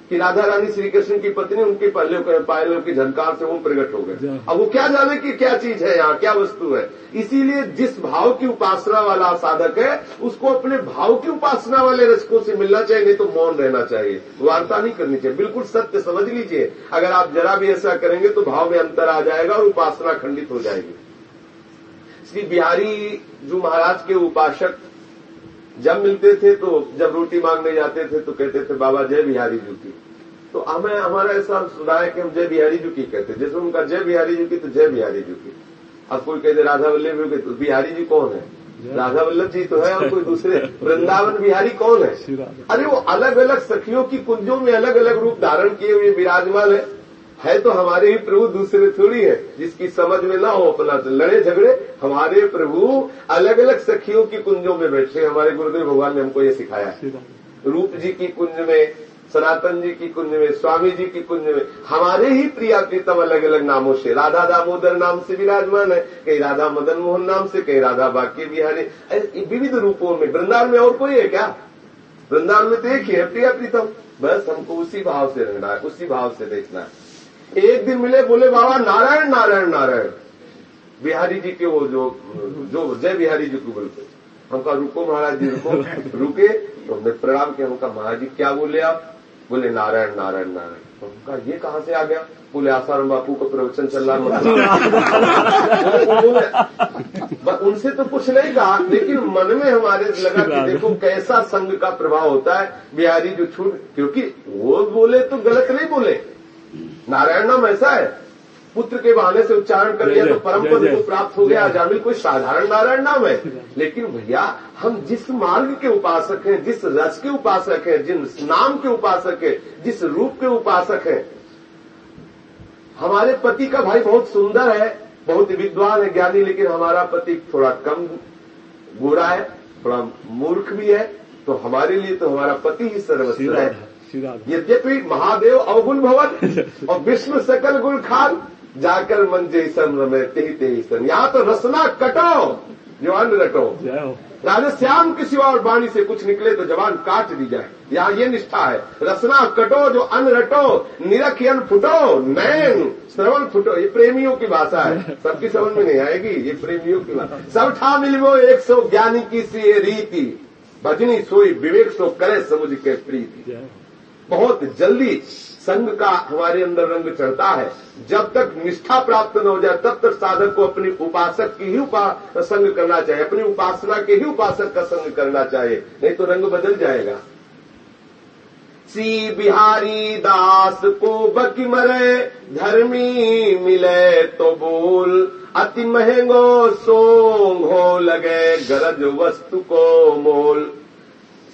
[SPEAKER 2] कि राधा रानी श्री कृष्ण की पत्नी उनके पहले पायलों की झनकार से वो प्रकट हो गए। अब वो क्या जाने कि क्या चीज़ है यहाँ क्या वस्तु है? इसीलिए जिस भाव की उपासना वाला साधक है उसको अपने भाव की उपासना वाले रसकों से मिलना चाहिए नहीं तो मौन रहना चाहिए। वार्ता नहीं करनी चाहिए। बिल्कुल सत्य समझ लीजिए। अगर आप जरा भी ऐसा करेंगे तो भाव में अंतर आ जाएगा और उपासना खंडित हो जाएगी। श्री बिहारी जो महाराज के उपासक जब मिलते थे तो जब रोटी मांगने जाते थे तो कहते थे बाबा जय बिहारी जी की। तो हमें हमारा ऐसा सुना है कि हम जय बिहारी जी की कहते जैसे उनका जय बिहारी जी की तो जय बिहारी जी की। अब कोई कहते राधा वल्लभ जी तो बिहारी जी कौन है? राधा वल्लभ जी तो है और कोई दूसरे वृंदावन बिहारी कौन है? अरे वो अलग अलग सखियों की कुंजों में अलग अलग रूप धारण किए हुए विराजमान है। है तो हमारे ही प्रभु, दूसरे थोड़ी है, जिसकी समझ में ना हो अपना तो लड़े झगड़े। हमारे प्रभु अलग अलग सखियों की कुंजों में बैठे हमारे गुरुदेव भगवान ने हमको ये सिखाया रूप जी की कुंज में, सनातन जी की कुंज में, स्वामी जी की कुंज में, हमारे ही प्रिया प्रीतम अलग अलग नामों से, राधा दामोदर नाम से विराजमान है कहीं राधा मदन मोहन नाम से कहीं राधा बाक्य बिहारी। विविध रूपों में, वृंदावन में और कोई है क्या? वृंदावन में तो एक ही है, प्रिया प्रीतम। बस हमको उसी भाव से रहना है, उसी भाव से देखना है। एक दिन मिले बोले बाबा नारायण नारायण नारायण. बिहारी जी के वो जो जो जय बिहारी जी को बोलते हम कहा रुको महाराज जी रुको। रुके तो हमने प्रणाम किया। उनका महाराज जी क्या बोले आप? बोले नारायण नारायण नारायण. तो उनका ये कहाँ से आ गया? बोले आसाराम बापू का प्रवचन चल रहा मतलब उनसे तो कुछ नहीं कहा लेकिन मन में हमारे लगा कि देखो कैसा संघ का प्रभाव होता है। बिहारी जो छूट क्योंकि वो बोले तो गलत नहीं बोले। नारायण नाम ऐसा है। पुत्र के बहाने से उच्चारण कर लिया तो परम पद को प्राप्त हो गया। जामिल कोई साधारण नारायण नाम है। लेकिन भैया हम जिस मार्ग के उपासक हैं जिस रस के उपासक हैं जिस नाम के उपासक हैं जिस रूप के उपासक हैं हमारे पति का भाई बहुत सुंदर है बहुत विद्वान है ज्ञानी लेकिन हमारा पति थोड़ा कम गोरा है थोड़ा मूर्ख भी है तो हमारे लिए तो हमारा पति ही सर्वस्व है। यद्यपि महादेव अवगुण भवन और विष्णु सकल गुण खान जाकर मन जैसन रमे तेही तेही सन यहाँ तो रसना कटो जो अन्न रटो राजा श्याम की सिवा और वाणी से कुछ निकले तो जवान काट दी जाए। यहाँ ये निष्ठा है रसना कटो जो अन्न रटो निरख अन्न फुटो नैन श्रवण फुटो। ये प्रेमियों की भाषा है। सबकी समझ में नहीं आएगी ये प्रेमियों की भाषा। सब ठा मिलवो एक सौ ज्ञानी की सी रीति। भजनी सोई विवेक सो करे समुझ के प्रीति। बहुत जल्दी संघ का हमारे अंदर रंग चढ़ता है। जब तक निष्ठा प्राप्त न हो जाए, तब तक साधक को अपनी उपासक की ही उपा संग करना चाहिए, अपनी उपासना के ही उपासक का संग करना चाहिए, नहीं तो रंग बदल जाएगा। सी बिहारी दास को बकी मरे, धर्मी मिले तो बोल, अति महंगो सोंग लगे गरज वस्तु को मोल।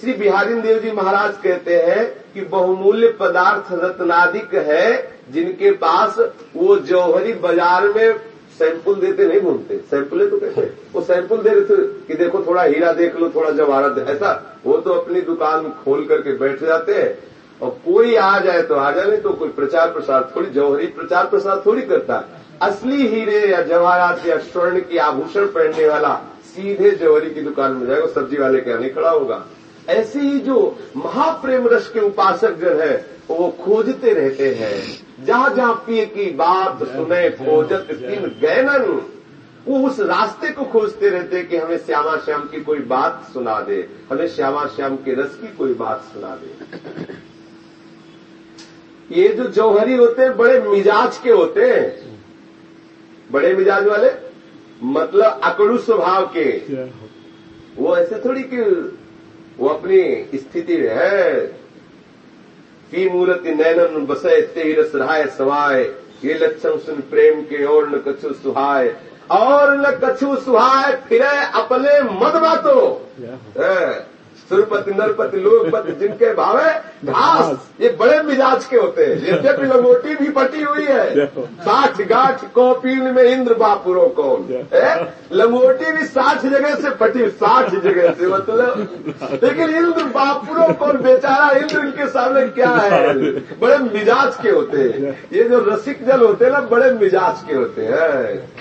[SPEAKER 2] श्री बिहारी देव जी महाराज कहते हैं कि बहुमूल्य पदार्थ रत्नादिक है, जिनके पास वो जौहरी बाज़ार में सैंपल देते नहीं घूमते। सैंपल तो कहते वो सैंपल दे रहे थे कि देखो थोड़ा हीरा देख लो, थोड़ा जवाहरत ऐसा। वो तो अपनी दुकान खोल करके बैठ जाते हैं। और कोई आ जाए तो आ जाए तो कोई प्रचार प्रसार थोड़ी, जौहरी प्रचार प्रसार थोड़ी करता है। असली हीरे या जवाहरात या स्वर्ण की आभूषण पहनने वाला सीधे जौहरी की दुकान में जाएगा, सब्ज़ी वाले के नहीं खड़ा होगा। ऐसे ही जो महाप्रेम रस के उपासक जो है वो खोजते रहते हैं। जहाँ जहाँ पिए की बात सुने खोजत तीन गैनन वो उस रास्ते को खोजते रहते कि हमें श्यामा श्याम की कोई बात सुना दे हमें श्यामा श्याम के रस की कोई बात सुना दे। ये जो जौहरी होते हैं बड़े मिजाज के होते हैं। बड़े मिजाज वाले मतलब अकड़ू स्वभाव के। वो ऐसे थोड़ी कि वो अपनी स्थिति में है। की मूर्ति नैनन बसे तेरस सराय सवाय। ये लक्षण सुन प्रेम के और न कछु सुहाय। और न कछु सुहाय फिरे अपने मत बातो। सुरपति नरपति लोकपति जिनके भावे घास ये बड़े मिजाज के होते हैं। यद्यपि लंगोटी भी पटी हुई है साठ गाठ कौपीन में इंद्र बापुरो कौन लंगोटी भी साठ जगह से पटी साठ जगह से मतलब। लेकिन इंद्र बापुरो कौन बेचारा इंद्र इनके सामने क्या है? बड़े मिजाज के होते हैं। ये जो रसिक जल होते हैं ना बड़े मिजाज के होते हैं।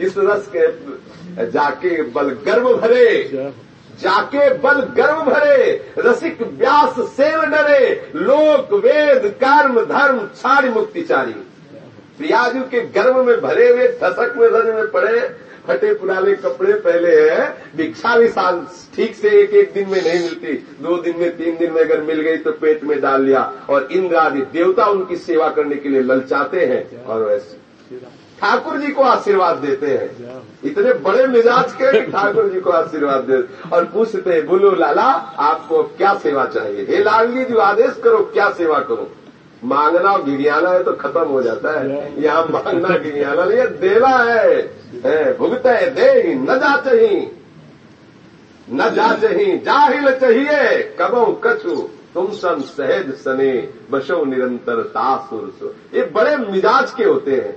[SPEAKER 2] इस रस के जाके बल गर्व भरे। जाके बल गर्व भरे, रसिक व्यास सेव डरे, लोक वेद, कर्म, धर्म, छाड़ी मुक्तिचारी प्रियाजू के गर्भ में भरे हुए ठसक में रज में पड़े, फटे पुराने कपड़े पहले हैं भिक्षा भी साल ठीक से एक एक दिन में नहीं मिलती, दो दिन में, तीन दिन में अगर मिल गई तो पेट में डाल लिया, और इंद्र आदि देवता उनकी सेवा करने के लिए ललचाते हैं, और वैसे। ठाकुर जी को आशीर्वाद देते हैं। इतने बड़े मिजाज के ठाकुर जी को आशीर्वाद देते और पूछते बोलो, लाला, आपको क्या सेवा चाहिए? हे लालजी जी, आदेश करो, क्या सेवा करो? मांगना और गिरियाना है तो खत्म हो जाता है। यहाँ मांगना, गिरियाना नहीं देना है। भुगत है, दे, न जा चाहिए न जा चाहिए जाहिल चाहिए। कबो कछु, तुम सन सहज सने, बसो निरंतर तासुर ये बड़े मिजाज के होते हैं।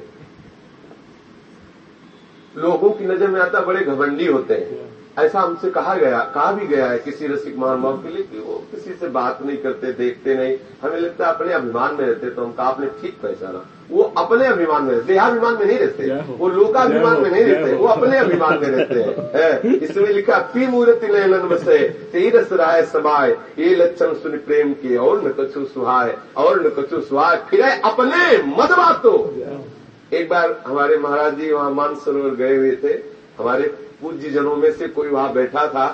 [SPEAKER 2] लोगों की नज़र में आता बड़े घमंडी होते हैं। ऐसा हमसे कहा गया कहा भी गया है किसी रसिक महानुभाव के लिए कि वो किसी से बात नहीं करते देखते नहीं। हमें लगता है अपने अभिमान में रहते तो हम कहा आपने ठीक पहचाना। वो अपने अभिमान में रहते देहाभिमान में नहीं रहते। वो लोकाभिमान में नहीं रहते वो अपने अभिमान में रहते हैं। इसमें लिखा पी मूर्ति नयन बसे तीरस राय समाय ये लक्षण सुन प्रेम के और न कछु सुहाय और न कछु सुहाय फिर अपने मद बातो। एक बार हमारे महाराज जी वहाँ मानसरोवर गए हुए थे। हमारे पूज्य जनों में से कोई वहाँ बैठा था।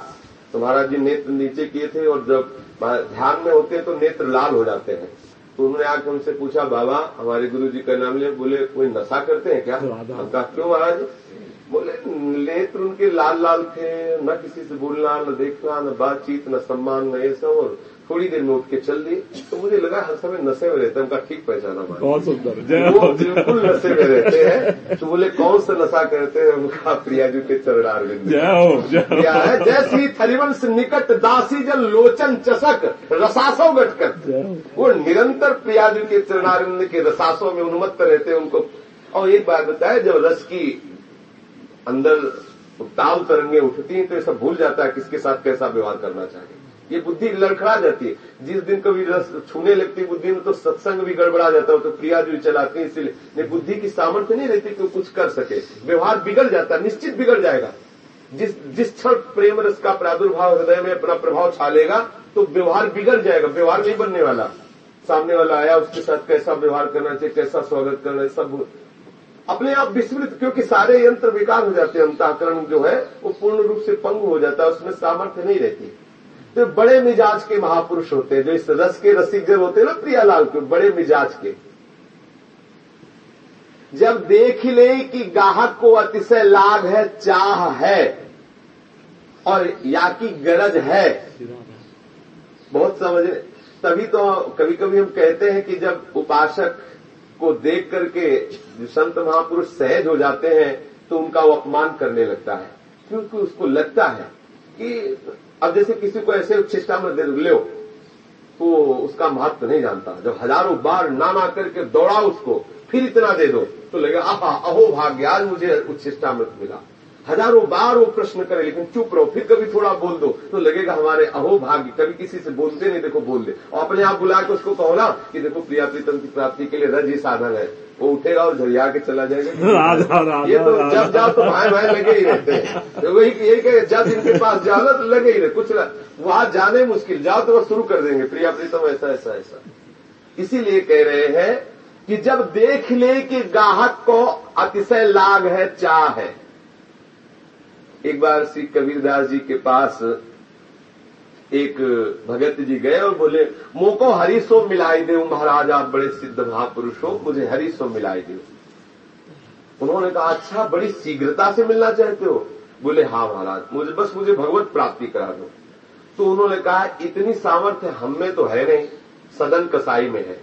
[SPEAKER 2] तो महाराज जी नेत्र नीचे किए थे और जब ध्यान में होते हैं तो नेत्र लाल हो जाते हैं। तो उन्होंने आके हमसे पूछा बाबा हमारे गुरु जी का नाम ले। बोले कोई नशा करते हैं क्या? हम कहा क्यों महाराज बोले नेत्र उनके लाल लाल थे। न किसी से बोलना न देखना न बातचीत न सम्मान न ये सब और थोड़ी देर में उठ के चल दी। तो मुझे लगा हर समय नशे में रहता हैं उनका ठीक पहचाना
[SPEAKER 1] बहुत सुंदर
[SPEAKER 2] वो बिल्कुल नशे में रहते हैं। तो बोले कौन सा नशा करते हैं? उनका प्रियाजू के चरणार जैसी थरिवंश निकट दासी जल लोचन चसक रसासो गटकर वो निरंतर प्रियाजू के चरणारिंद के रसासों में उन्मत्त रहते हैं उनको। और एक बात बताए जब रस की अंदर ताल तरंगे उठती हैं तो ऐसा भूल जाता है किसके साथ कैसा व्यवहार करना चाहिए। ये बुद्धि लड़खड़ा जाती है। जिस दिन कभी रस छूने लगती बुद्धि में तो सत्संग भी गड़बड़ा जाता है तो प्रिया जी चलाती है, इसलिए। बुद्धि की सामर्थ्य नहीं रहती कि कुछ कर सके। व्यवहार बिगड़ जाता निश्चित बिगड़ जाएगा। जिस जिस क्षण प्रेम रस का प्रादुर्भाव हृदय में अपना प्रभाव छालेगा तो व्यवहार बिगड़ जाएगा, व्यवहार नहीं बनने वाला। सामने वाला आया, उसके साथ कैसा व्यवहार करना चाहिए, कैसा स्वागत करना है, सब अपने आप विस्मृत, क्योंकि सारे यंत्र विकार हो जाते हैं अंताकरण जो है, वो पूर्ण रूप से पंग हो जाता है, उसमें सामर्थ्य नहीं रहती। तो बड़े मिजाज के महापुरुष होते हैं, जो इस रस के रसिक जब होते हैं ना, प्रियालाल के, बड़े मिजाज के। जब देख ले कि ग्राहक को अतिशय लाभ है, चाह है, और या की गरज है, बहुत समझ तभी तो कभी कभी हम कहते हैं कि जब उपासक को देख करके संत महापुरुष सहज हो जाते हैं तो उनका वो अपमान करने लगता है, क्योंकि उसको लगता है कि अब जैसे किसी को ऐसे उच्छिष्टामृत दे, लो तो उसका महत्व नहीं जानता। जब हज़ारों बार ना ना करके दौड़ा उसको, फिर इतना दे दो तो लगे आहा, अहो भाग्य, आज मुझे उच्छिष्टामृत मिला। हज़ारों बार वो प्रश्न करे लेकिन चुप रहो फिर कभी थोड़ा बोल दो तो लगेगा हमारे अहो भाग्य कभी किसी से बोलते नहीं देखो बोल दे। और अपने आप बुला के उसको कहो ना कि देखो प्रिया प्रीतम की प्राप्ति के लिए रज ही साधन है। वो उठेगा और झरिया के चला जाएगा।
[SPEAKER 3] राधा राधा
[SPEAKER 2] ये तो जब जाओ तो भाई भाई लगे ही रहते हैं। तो वही यही कहे जब इनके पास जाओ ना तो लगे ही रहे। कुछ वहाँ जाने मुश्किल जाओ तो वो शुरू कर देंगे प्रिया प्रीतम ऐसा ऐसा ऐसा। इसीलिए कह रहे हैं कि जब देख ले कि ग्राहक को अतिशय लाभ है चाह है एक बार श्री कबीरदास जी के पास एक भगत जी गए और बोले मोको हरी सो मिलाई दे महाराज, आप बड़े सिद्ध महापुरुष हो, मुझे हरी सो मिलाई दे। उन्होंने कहा अच्छा बड़ी शीघ्रता से मिलना चाहते हो? बोले हाँ महाराज, मुझे, बस मुझे भगवत प्राप्ति करा दो। तो उन्होंने कहा, इतनी सामर्थ्य हम में तो है नहीं, सदन कसाई में है।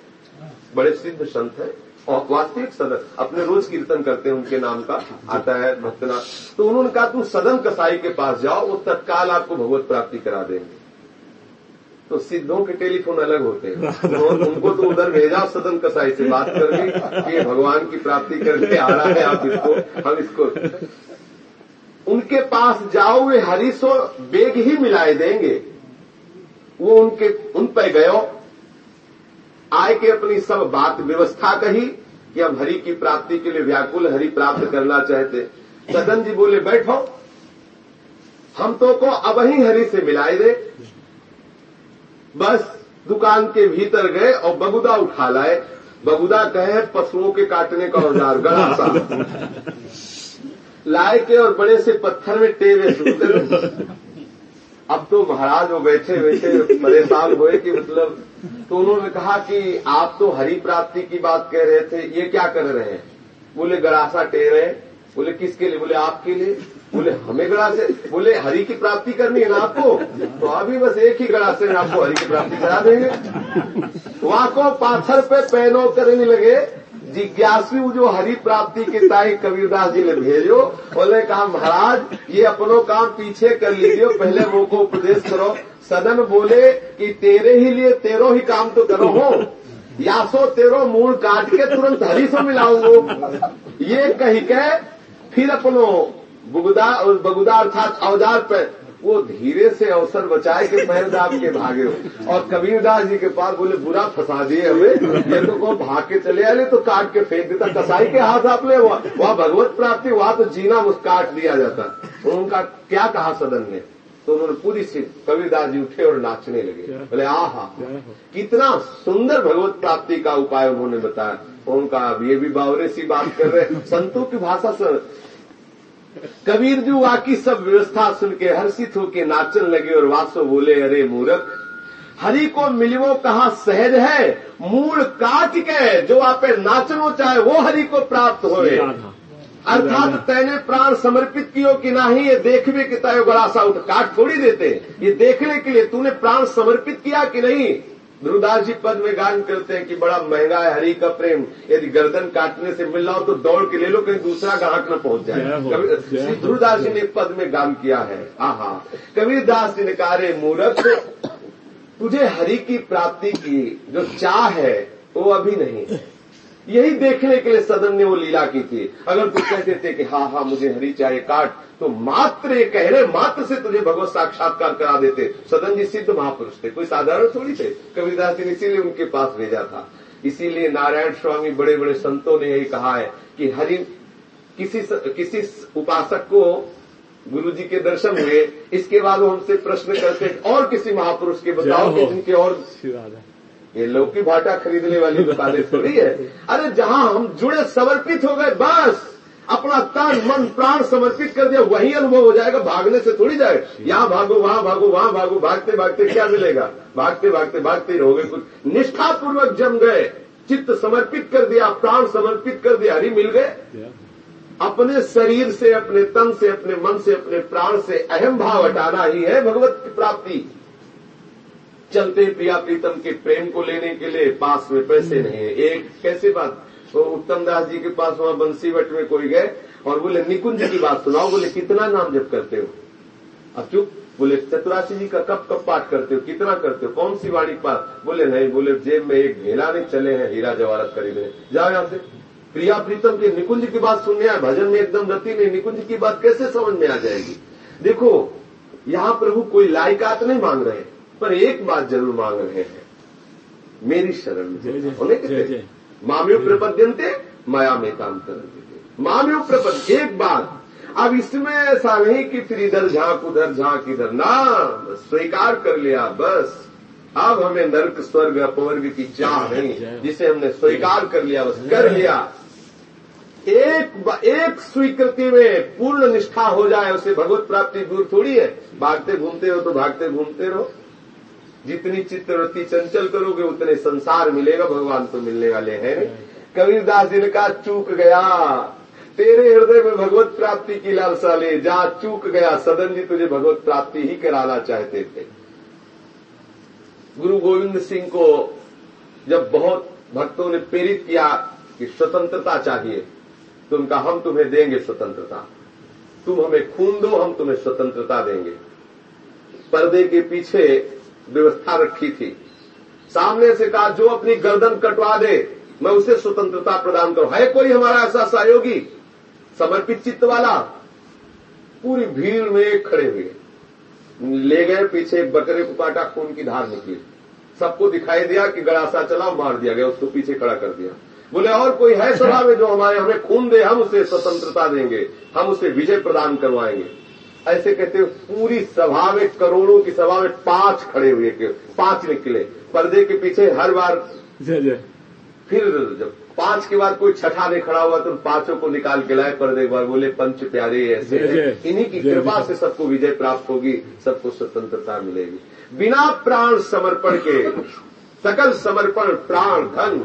[SPEAKER 2] बड़े सिद्ध संत है। और वास्तविक सदन, अपने रोज कीर्तन करते हैं उनके नाम का, आता है भक्तनाथ तो उन्होंने कहा, तुम सदन कसाई के पास जाओ, वो तत्काल आपको भगवत प्राप्ति करा देंगे। तो सिद्धों के टेलीफोन अलग होते हैं। तो उनको तो उधर भेजा, सदन कसाई से बात करके कि भगवान की प्राप्ति करके आ रहा है, आप इसको, हम इसको। उनके पास जाओ, वे हरीसो बेग ही मिलाए देंगे। वो उनके, उन पर गयो आय के अपनी सब बात व्यवस्था कही कि हम हरि की प्राप्ति के लिए व्याकुल हरि प्राप्त करना चाहते। सदन जी बोले, बैठो। हम तो को अब ही हरि से मिलाए दे। बस दुकान के भीतर गए और बगुदा उठा लाए। बगुदा कहे, पशुओं के काटने का औज़ार, गड़ा सा। लाए के और बड़े से पत्थर में टेवे अब तो महाराज वो बैठे बैठे, परेशान हुए कि मतलब तो उन्होंने कहा कि आप तो हरि प्राप्ति की बात कह रहे थे, ये क्या कर रहे हैं? बोले गड़ासा टे रहे बोले, किसके लिए? बोले, आपके लिए। बोले, हमें गड़ा से बोले, हरि की प्राप्ति करनी है ना आपको? तो अभी बस एक ही गड़ा से आपको हरि की प्राप्ति करा देंगे। वहाँ को पाथर पे पैनो करने लगे। जिज्ञासु जो हरि प्राप्ति के ताई कबीरदास जी ने भेजो, बोले कहा महाराज, ये अपनो काम पीछे कर लीजिए पहले वो को उपदेश करो। सदन बोले कि तेरे ही लिए तेरो ही काम तो करो हो। या सो तेरो मूल काट के तुरंत हरी सो मिलाऊंगो। ये कही के फिर अपनो बुगदा बगुदा अर्थात औज़ार पे वो धीरे से अवसर बचाए के दाब के भागे हो। और कबीरदास जी के पास बोले बुरा फंसा दिए हमें ये तो को भाग के चले आए तो काट के फेंक देता कसाई के हाथ आप ले वहाँ भगवत प्राप्ति वहाँ तो जीना मुझ काट दिया जाता। तो उनका क्या कहा सदन ने? तो उन्होंने पूरी सी कबीरदास जी उठे और नाचने लगे। बोले आहा कितना सुंदर भगवत प्राप्ति का उपाय उन्होंने बताया। उनका अब ये भी बावरे सी बात कर रहे संतों की भाषा से कबीर जी वाकी सब व्यवस्था सुन के हर्षित होके नाचन लगे और वासो बोले अरे मूर्ख हरि को मिलवो कहा सहज है? मूल काट के जो आप नाचनो चाहे वो हरि को प्राप्त
[SPEAKER 3] हो
[SPEAKER 2] अर्थात तैने प्राण समर्पित कियो कि नहीं ये देखने के तय बड़ा सा उठ काट थोड़ी देते। ये देखने के लिए तूने प्राण समर्पित किया कि नहीं? ध्रुवदास जी पद में गान करते हैं कि बड़ा महँगा है हरि का प्रेम। यदि गर्दन काटने से मिल रहा हो तो दौड़ के ले लो कहीं दूसरा ग्राहक न पहुँच जाए। श्री। ध्रुवदास जी ने पद में गान किया है। आहा। कबीरदास जी ने कहा रे मूर्ख तुझे हरि की प्राप्ति की जो चाह है वो अभी नहीं। है यही देखने के लिए सदन ने वो लीला की थी। अगर तू कहते थे कि हाँ हाँ मुझे हरी चाहिए काट तो मात्र ये कह रहे मात्र से तुझे भगवत साक्षात्कार करा देते। सदन जी सिद्ध महापुरुष थे। कोई साधारण थोड़ी थे? कबीरदास जी ने इसीलिए उनके पास भेजा था। इसीलिए नारायण स्वामी बड़े बड़े संतों ने यही कहा है कि हरि किसी किसी उपासक को गुरु जी के दर्शन हुए इसके बाद वो हमसे प्रश्न करते और किसी महापुरुष के बताओ कि जिनके और ये लौकी भाटा खरीदने वाली दुकानें थोड़ी है। अरे जहाँ हम जुड़े, समर्पित हो गए, बस। अपना तन, मन, प्राण समर्पित कर दिया, वही अनुभव हो जाएगा, भागने से थोड़ी जाए। यहाँ भागो, वहाँ भागो वहाँ भागो, भागते भागते क्या मिलेगा? भागते भागते भागते रहोगे कुछ। निष्ठापूर्वक जम गए, चित्त समर्पित कर दिया, प्राण समर्पित कर दिया, हरी मिल गए। अपने शरीर से, अपने तन से, अपने मन से, अपने प्राण से अहम भाव हटाना ही है भगवत की प्राप्ति। चलते प्रिया प्रीतम के प्रेम को लेने के लिए पास में पैसे नहीं है। एक कैसे बात? तो उत्तम दास जी के पास वहाँ बंसीवट में कोई गए और बोले निकुंज की बात सुनाओ। बोले कितना नाम जप करते हो? अब चुप। बोले चतुराशी जी का कब कब पाठ करते हो? कितना करते हो? कौन सी वाणी पाठ? बोले नहीं। बोले जेब में एक घेला नहीं चले हैं हीरा जवारत खरीदने जाओ यहाँ से। प्रिया प्रीतम के निकुंज की बात सुनने आए। भजन में एकदम रति नहीं। निकुंज की बात कैसे समझ में आ जाएगी? देखो यहाँ प्रभु कोई लायकात नहीं मांग रहे पर एक बात ज़रूर मांग रहे हैं। मेरी शरण होने के माम्यो प्रपद्यंते माया में काम कर माम्यो प्रपद एक बात अब इसमें ऐसा नहीं कि फिर इधर झाँक उधर झाँक इधर ना स्वीकार कर लिया बस। अब हमें नर्क स्वर्ग अपवर्ग की चाह नहीं जिसे हमने स्वीकार कर लिया बस कर लिया। एक एक स्वीकृति में पूर्ण निष्ठा हो जाए उसे भगवत प्राप्ति दूर थोड़ी है। भागते घूमते हो तो भागते घूमते रहो। जितनी चित्रवृत्ति चंचल करोगे, उतने संसार मिलेगा, भगवान तो मिलने वाले हैं। कबीरदास जी ने कहा, चूक गया। तेरे हृदय में भगवत प्राप्ति की लालसा ले, जा, चूक गया। सदन जी तुझे भगवत प्राप्ति ही कराना चाहते थे। गुरु गोविंद सिंह को जब बहुत भक्तों ने प्रेरित किया कि स्वतंत्रता चाहिए तो उनका, हम तुम्हें देंगे स्वतंत्रता। तुम हमें खून दो, हम तुम्हें स्वतंत्रता देंगे। पर्दे के पीछे व्यवस्था रखी थी। सामने से कहा, जो अपनी गर्दन कटवा दे, मैं उसे स्वतंत्रता प्रदान करूँ। है कोई हमारा ऐसा सहयोगी? समर्पित चित्त वाला। पूरी भीड़ में खड़े हुए। ले गए पीछे बकरे को काटा खून की धार निकली। सबको दिखाई दिया कि गड़ासा चला, मार दिया गया, उसको पीछे खड़ा कर दिया। बोले, और कोई है सभा में जो हमारे, हमें खून दे, हम उसे स्वतंत्रता देंगे, हम उसे विजय प्रदान करवाएँगे। ऐसे कहते हुए पूरी सभा में करोड़ों की सभा में पाँच खड़े हुए के पाँच निकले पर्दे के पीछे हर बार
[SPEAKER 3] जय जय।
[SPEAKER 2] फिर जब पाँच के बाद कोई छठा नहीं खड़ा हुआ तो पाँचों को निकाल के लाए पर्दे एक बार बोले पंच प्यारे ऐसे। इन्हीं की कृपा से सबको विजय प्राप्त होगी सबको स्वतंत्रता मिलेगी। बिना प्राण समर्पण के सकल समर्पण प्राण धन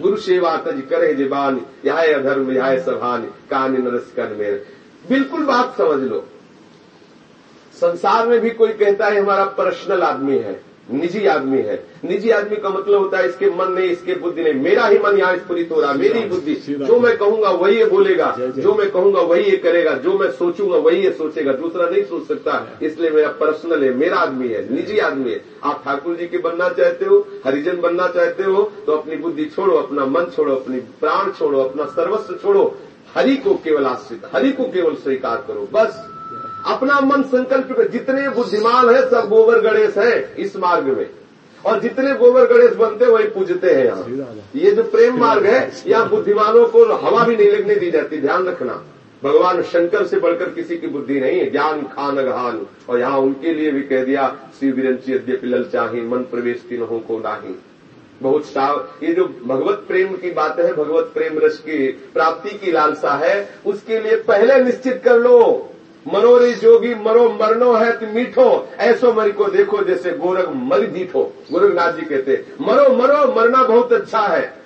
[SPEAKER 2] गुरु सेवा तज करे जीवान यह अधर्म यह सभान कान नरस कन मेरे। बिल्कुल बात समझ लो। संसार में भी कोई कहता है हमारा पर्सनल आदमी है निजी आदमी है। निजी आदमी का मतलब होता है इसके मन नहीं इसके बुद्धि नहीं। मेरा ही मन यहाँ स्फुरित हो रहा है मेरी बुद्धि। जो मैं कहूँगा वही ये बोलेगा। जो मैं कहूँगा वही ये करेगा। जो मैं सोचूँगा वही ये सोचेगा। दूसरा नहीं सोच सकता। इसलिए मेरा पर्सनल है मेरा आदमी है निजी आदमी है। आप ठाकुर जी के बनना चाहते हो हरिजन बनना चाहते हो तो अपनी बुद्धि छोड़ो अपना मन छोड़ो अपनी प्राण छोड़ो अपना सर्वस्व छोड़ो। हरि को केवल आश्रित हरि को केवल स्वीकार करो बस। अपना मन संकल्प पे जितने बुद्धिमान है, सब गोबर गणेश है इस मार्ग में। और जितने गोबर गणेश बनते वही पूजते हैं यहाँ। ये जो प्रेम मार्ग है, यहाँ बुद्धिमानों को हवा भी नहीं लगने दी जाती, ध्यान रखना। भगवान शंकर से बढ़कर किसी की बुद्धि नहीं है, ज्ञान खान अगहान और यहाँ उनके लिए भी कह दिया शिव विरंची यद्यपि लल चाहे, मन प्रवेश तीनों को नाही। बहुत साव, ये जो भगवत प्रेम की बात है, भगवत प्रेम रस की प्राप्ति की लालसा है, उसके लिए पहले निश्चित कर लो। मनोरी जोगी, मरो मरनो है तो मीठो। ऐसो मरी को देखो जैसे गोरख मरी दीठो गोरखनाथ जी कहते, मरो मरो, मरना बहुत अच्छा है।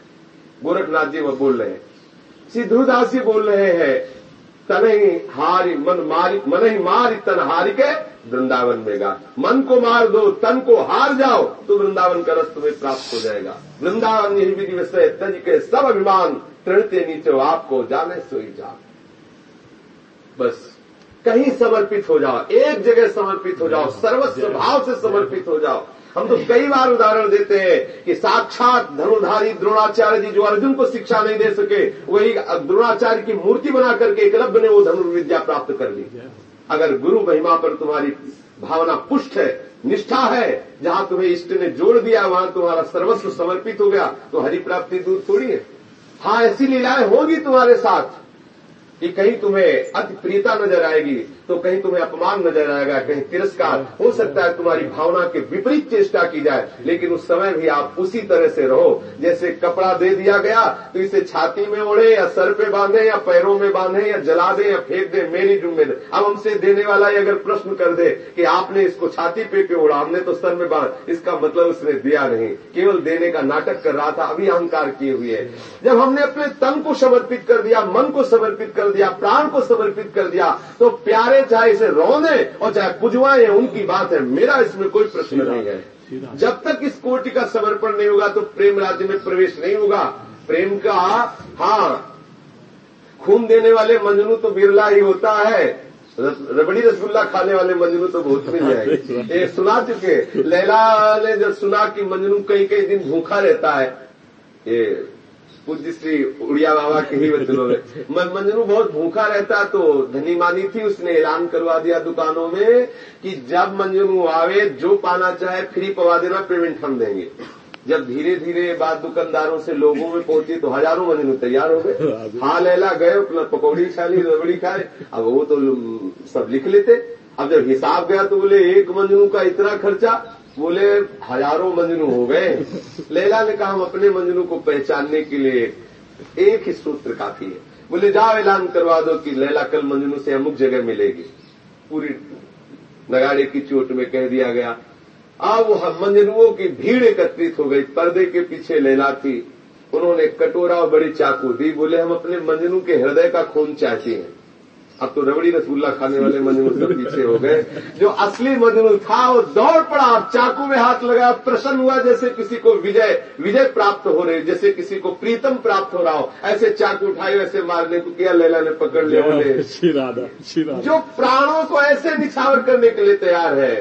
[SPEAKER 2] गोरखनाथ जी वो बोल रहे हैं। सिद्धूदास जी बोल रहे हैं, तनही हारी, मन मारी मन ही मारी तन हारी के वृंदावन में मन को मार दो, तन को हार जाओ तो वृंदावन का रस तुम्हें प्राप्त हो जाएगा। वृंदावन यही विधि विषय तज के सब अभिमान तृणते नीचे आपको जाने सोई जा। बस। कहीं समर्पित हो जाओ एक जगह समर्पित हो जाओ सर्वस्व भाव से समर्पित हो जाओ। हम तो कई बार उदाहरण देते हैं कि साक्षात धनुधारी द्रोणाचार्य जी जो अर्जुन को शिक्षा नहीं दे सके वही द्रोणाचार्य की मूर्ति बना करके एकलव्य ने वो धनुर्विद्या प्राप्त कर ली। अगर गुरु महिमा पर तुम्हारी भावना पुष्ट है निष्ठा है जहाँ तुम्हें इष्ट ने जोड़ दिया वहाँ तुम्हारा सर्वस्व समर्पित हो गया तो हरि प्राप्ति दूर थोड़ी है। हाँ ऐसी लीलाएँ होगी तुम्हारे साथ। कि कहीं तुम्हें अति प्रियता नज़र आएगी तो कहीं तुम्हें अपमान नज़र आएगा, कहीं तिरस्कार हो सकता है तुम्हारी भावना के विपरीत चेष्टा की जाए, लेकिन उस समय भी आप उसी तरह से रहो। जैसे कपड़ा दे दिया गया तो इसे छाती में ओढ़े, या सर पे बांधे, या पैरों में बांधे, या जला दे, या फेंक दे, मेरी ज़िम्मेदारी अब हमसे देने वाला ही अगर प्रश्न कर दे कि आपने इसको छाती पे क्यों ओढ़ा, हमने तो सर में बाँध, इसका मतलब उसने दिया नहीं। केवल देने का नाटक कर रहा था, अभी अहंकार किए हुए जब हमने अपने तन को समर्पित कर दिया, मन को समर्पित कर दिया, प्राण को समर्पित कर दिया तो प्यारे चाहे इसे रोने और चाहे पुजवाए उनकी बात है। मेरा इसमें कोई प्रश्न नहीं है। जब तक इस कोटि का समर्पण नहीं होगा तो प्रेम राज्य में प्रवेश नहीं होगा। प्रेम का हाँ खून देने वाले मंजनू तो बिरला ही होता है। रबड़ी रसगुल्ला खाने वाले मंजनू तो बहुत मिल जाएँगे ये सुना चुके लैला ने जब सुना कि मंजनू कई कई दिन भूखा रहता है, ये पूज्य श्री उड़िया बाबा के ही में। मंजनू बहुत भूखा रहता तो धनी मानी थी, उसने ऐलान करवा दिया दुकानों में कि जब मंजनू आवे, जो पाना चाहे फ्री पवा देना, पेमेंट हम देंगे। जब धीरे धीरे बात दुकानदारों से लोगों में पहुँची तो हज़ारों मंजनू तैयार हो गए। हाँ लैला गए, अपना पकौड़ी खा ली रबड़ी खाए। अब वो तो सब लिख लेते। अब जब हिसाब गया तो बोले, एक मंजनू का इतना खर्चा बोले, हज़ारों मंजनू हो गए। लैला ने कहा, हम अपने मंजनू को पहचानने के लिए एक ही सूत्र काफ़ी है। बोले, जाओ, ऐलान करवा दो कि लैला कल मंजनू से अमुक जगह मिलेगी। पूरी नगाड़े की चोट में कह दिया गया। अब वो मंजनुओं की भीड़ एकत्रित हो गई। पर्दे के पीछे लैला थी। उन्होंने कटोरा और बड़ी चाकू दी। बोले, हम अपने मंजनू के हृदय का खून चाहते हैं। अब तो रबड़ी रसगुल्ला खाने वाले मजनू सब पीछे हो गए। जो असली मजनू था वो दौड़ पड़ा। अब चाकू में हाथ लगाया प्रसन्न हुआ जैसे किसी को विजय विजय प्राप्त हो रही जैसे किसी को प्रीतम प्राप्त हो रहा हो। ऐसे चाकू उठाए वैसे मारने को किया लैला ने पकड़ लिया जो प्राणों को ऐसे निछावर करने के लिए तैयार है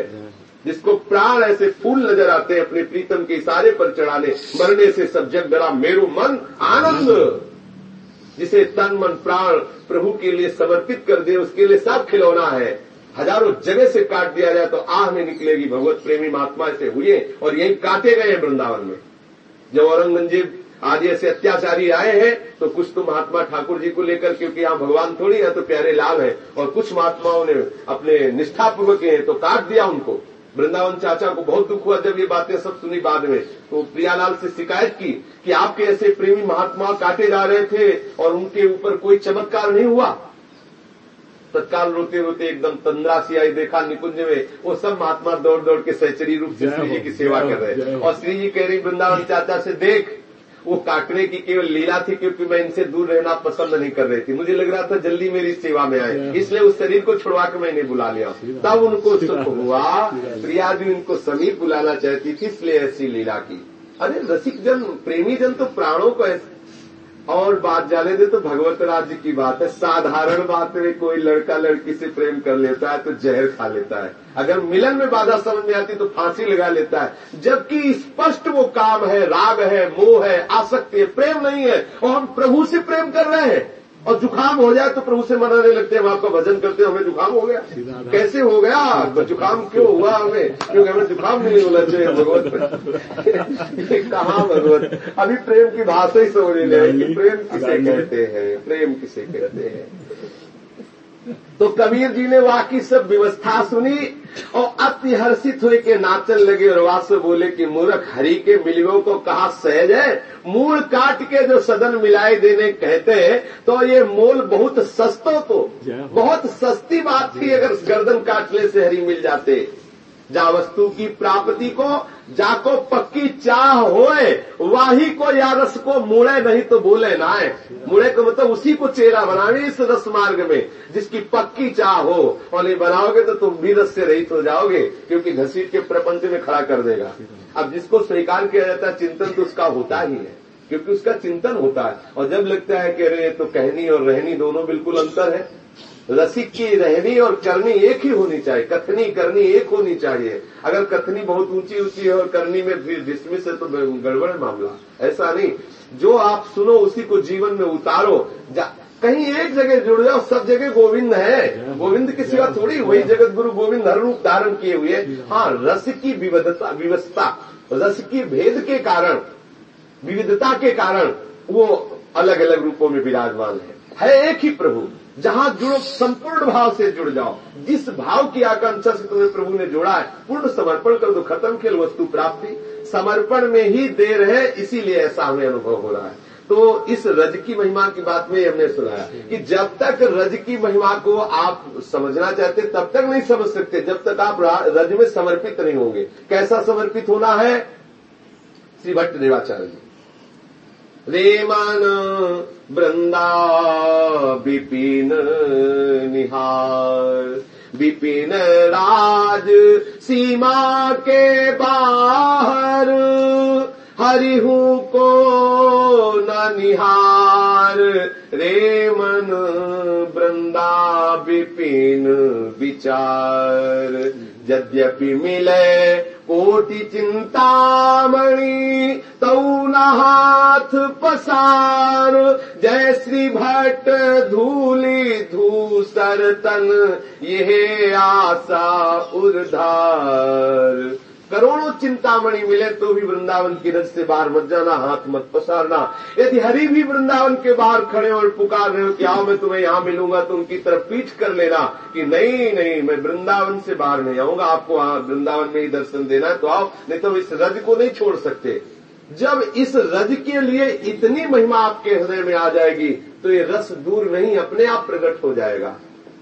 [SPEAKER 2] जिसको प्राण ऐसे फूल नज़र आते हैं अपने प्रीतम के इशारे पर चढ़ाने मरने से सब जग डरा मेरू मन आनंद। जिसे तन मन प्राण प्रभु के लिए समर्पित कर दे, उसके लिए सब खिलौना है। हज़ारों जगह से काट दिया जाए तो आह में निकलेगी भगवत प्रेमी महात्मा ऐसे हुए और यही काटे गए हैं वृंदावन में। जब औरंगज़ेब आदि ऐसे अत्याचारी आए हैं तो कुछ तो महात्मा ठाकुर जी को लेकर, क्योंकि यहाँ भगवान थोड़ी है तो प्यारे लाल है। और कुछ महात्माओं ने अपने निष्ठापूर्वक हैं तो काट दिया उनको। वृंदावन चाचा को बहुत दुख हुआ जब ये बातें सब सुनी बाद में। तो प्रियालाल से शिकायत की कि आपके ऐसे प्रेमी महात्मा काटे जा रहे थे और उनके ऊपर कोई चमत्कार नहीं हुआ। तत्काल रोते रोते एकदम तंद्रा आई देखा निकुंज में। वो सब महात्मा दौड़ दौड़ के सहचरी रूप से श्री जी की सेवा कर रहे और श्री जी कह रही वृंदावन चाचा से देख वो काटने की केवल लीला थी क्योंकि मैं इनसे दूर रहना पसंद नहीं कर रही थी। मुझे लग रहा था जल्दी मेरी सेवा में आए। इसलिए उस शरीर को छुड़वा के मैंने बुला लिया। तब उनको सुख हुआ। प्रिया जी उनको समीप बुलाना चाहती थी इसलिए ऐसी लीला की। अरे रसिक जन प्रेमी जन तो प्राणों को ऐसे और बात जाने दे तो भगवत राज्य की बात है। साधारण बात में कोई लड़का लड़की से प्रेम कर लेता है तो जहर खा लेता है। अगर मिलन में बाधा समझ में आती तो फांसी लगा लेता है। जबकि स्पष्ट वो काम है, राग है, मोह है, आसक्ति है, प्रेम नहीं है और हम प्रभु से प्रेम कर रहे हैं। और जुकाम हो जाए तो प्रभु से मनाने लगते हैं हम आपका भजन करते हैं हमें जुकाम हो गया। कैसे हो गया? तो जुकाम क्यों हुआ हमें? क्योंकि हमें जुकाम नहीं होना चाहिए भगवत कहा भगवत अभी प्रेम की भाषा ही समझ नहीं आएगी प्रेम किसे कहते हैं? प्रेम किसे कहते हैं? तो कबीर जी ने वहाँ की सब व्यवस्था सुनी और अति हर्षित हुए के नाचन लगे और वहाँ से बोले कि मूर्ख हरि के मिलवों को कहा सहज है? मूल काट के जो सदन मिलाए देने कहते हैं तो ये मोल बहुत सस्तों को बहुत सस्ती बात थी अगर गर्दन काटने से हरी मिल जाते। जा वस्तु की प्राप्ति को जाको पक्की चाह होए, वाही को या रस को मुड़े नहीं तो बोले ना है मुड़े को मतलब उसी को चेहरा बनावे इस रस मार्ग में, जिसकी पक्की चाह हो। और नहीं बनाओगे तो तुम भी रस से रहित हो जाओगे, क्योंकि घसीट के प्रपंच में खड़ा कर देगा। अब जिसको स्वीकार किया जाता है, चिंतन तो उसका होता ही है, क्योंकि उसका चिंतन होता है। और जब लगता है कि अरे तो कहनी और रहनी दोनों बिल्कुल अंतर है रसिक की रहनी और करनी एक ही होनी चाहिए, कथनी करनी एक होनी चाहिए। अगर कथनी बहुत ऊँची ऊँची है और करनी में फिर डिसमिस है तो गड़बड़ मामला। ऐसा नहीं। जो आप सुनो, उसी को जीवन में उतारो। कहीं एक जगह जुड़ जाओ, सब जगह गोविंद है। गोविंद की सिवा थोड़ी वही जगत गुरु गोविंद हर रूप धारण किए हुए। हाँ रस की विविधता विवस्था रस की भेद के कारण, विविधता के कारण वो अलग अलग रूपों में विराजमान है। है एक ही प्रभु। जहाँ जुड़ो, संपूर्ण भाव से जुड़ जाओ। जिस भाव की आकांक्षा से तुम्हें प्रभु ने जोड़ा है, पूर्ण समर्पण कर दो, खत्म खेल वस्तु प्राप्ति। समर्पण में ही देर है, इसीलिए ऐसा हमें अनुभव हो रहा है। तो इस रज की महिमा की बात में हमने सुनाया कि जब तक रज की महिमा को आप समझना चाहते, तब तक नहीं समझ सकते, जब तक आप रज में समर्पित नहीं होंगे। कैसा समर्पित होना है? श्री भट्ट देवाचार्य जी। रेमान वृंदा विपिन निहार। विपिन राज सीमा के बाहर। हरिहू को न निहार। रे मन वृंदा विपिन विचार। यद्यपि मिले कोटि चिंतामणि तौ न हाथ पसार। जय श्री भट्ट धूली धूसर तन यह आशा उर्धार करोड़ों चिंतामणि मिले तो भी वृंदावन की रज से बाहर मत जाना, हाथ मत पसारना। यदि हरि भी वृंदावन के बाहर खड़े और पुकार रहे हो कि आओ, मैं तुम्हें यहाँ मिलूँगा तो उनकी तरफ़ पीठ कर लेना कि नहीं नहीं, मैं वृंदावन से बाहर नहीं आऊँगा, आपको वृंदावन में ही दर्शन देना है तो आओ, नहीं तो इस रज को नहीं छोड़ सकते। जब इस रज के लिए इतनी महिमा आपके हृदय में आ जाएगी तो ये रस दूर नहीं, अपने आप प्रकट हो जाएगा।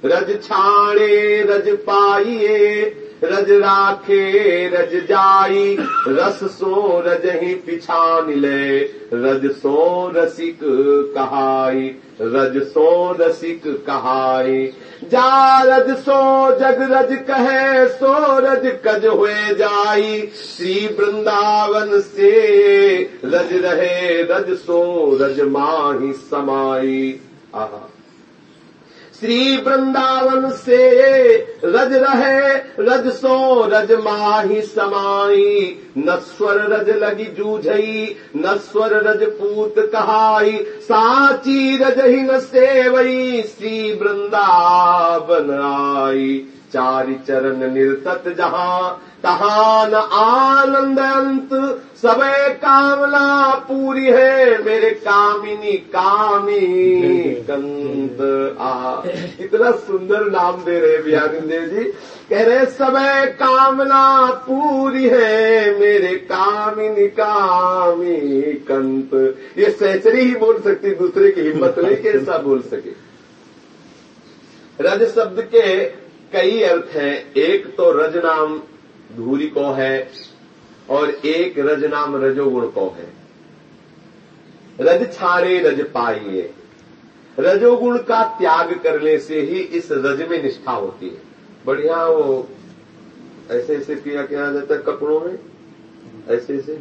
[SPEAKER 2] रज छाणे रज पाइए रज राखे, रज जाई, रस सो रज ही पिछान ले रज सो रसिक कहाई, रज सो रसिक कहाई। जा रज सो, जग रज कहे, सो रज कज हुए जाई। श्री वृंदावन से रज रहे, रज सो रज माही समाई। आहा। श्री वृंदावन से रज रहे, रज सो, रज माही समाई। स्वर रज लगी जूझई स्वर रज पूत कहाई। साची रज ही न सेवई, श्री वृंदावन आई। चारि चरण निर्तत जहाँ तहां न आनंद अंत सबे कामना पूरी है, मेरे कामिनी कामी कंत आ। इतना सुंदर नाम दे रहे बिहारी देव जी। कह रहे सब कामना पूरी है, मेरे कामिनी कामी कंत ये सहचरी ही बोल सकती, दूसरे की हिम्मत नहीं कैसा बोल सके। रज शब्द के कई अर्थ हैं। एक तो रज नाम धूरी को है और एक रज नाम रजोगुण को है? रज छारे रज पाइए। रजोगुण का त्याग करने से ही इस रज में निष्ठा होती है। बढ़िया वो ऐसे ऐसे किया किया जाता है कपड़ों में। ऐसे ऐसे।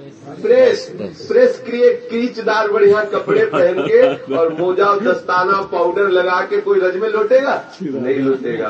[SPEAKER 2] प्रेस प्रेस क्रिए कीचदार बढ़िया कपड़े पहन के और मोजा दस्ताना पाउडर लगा के कोई रज में लौटेगा? नहीं लौटेगा।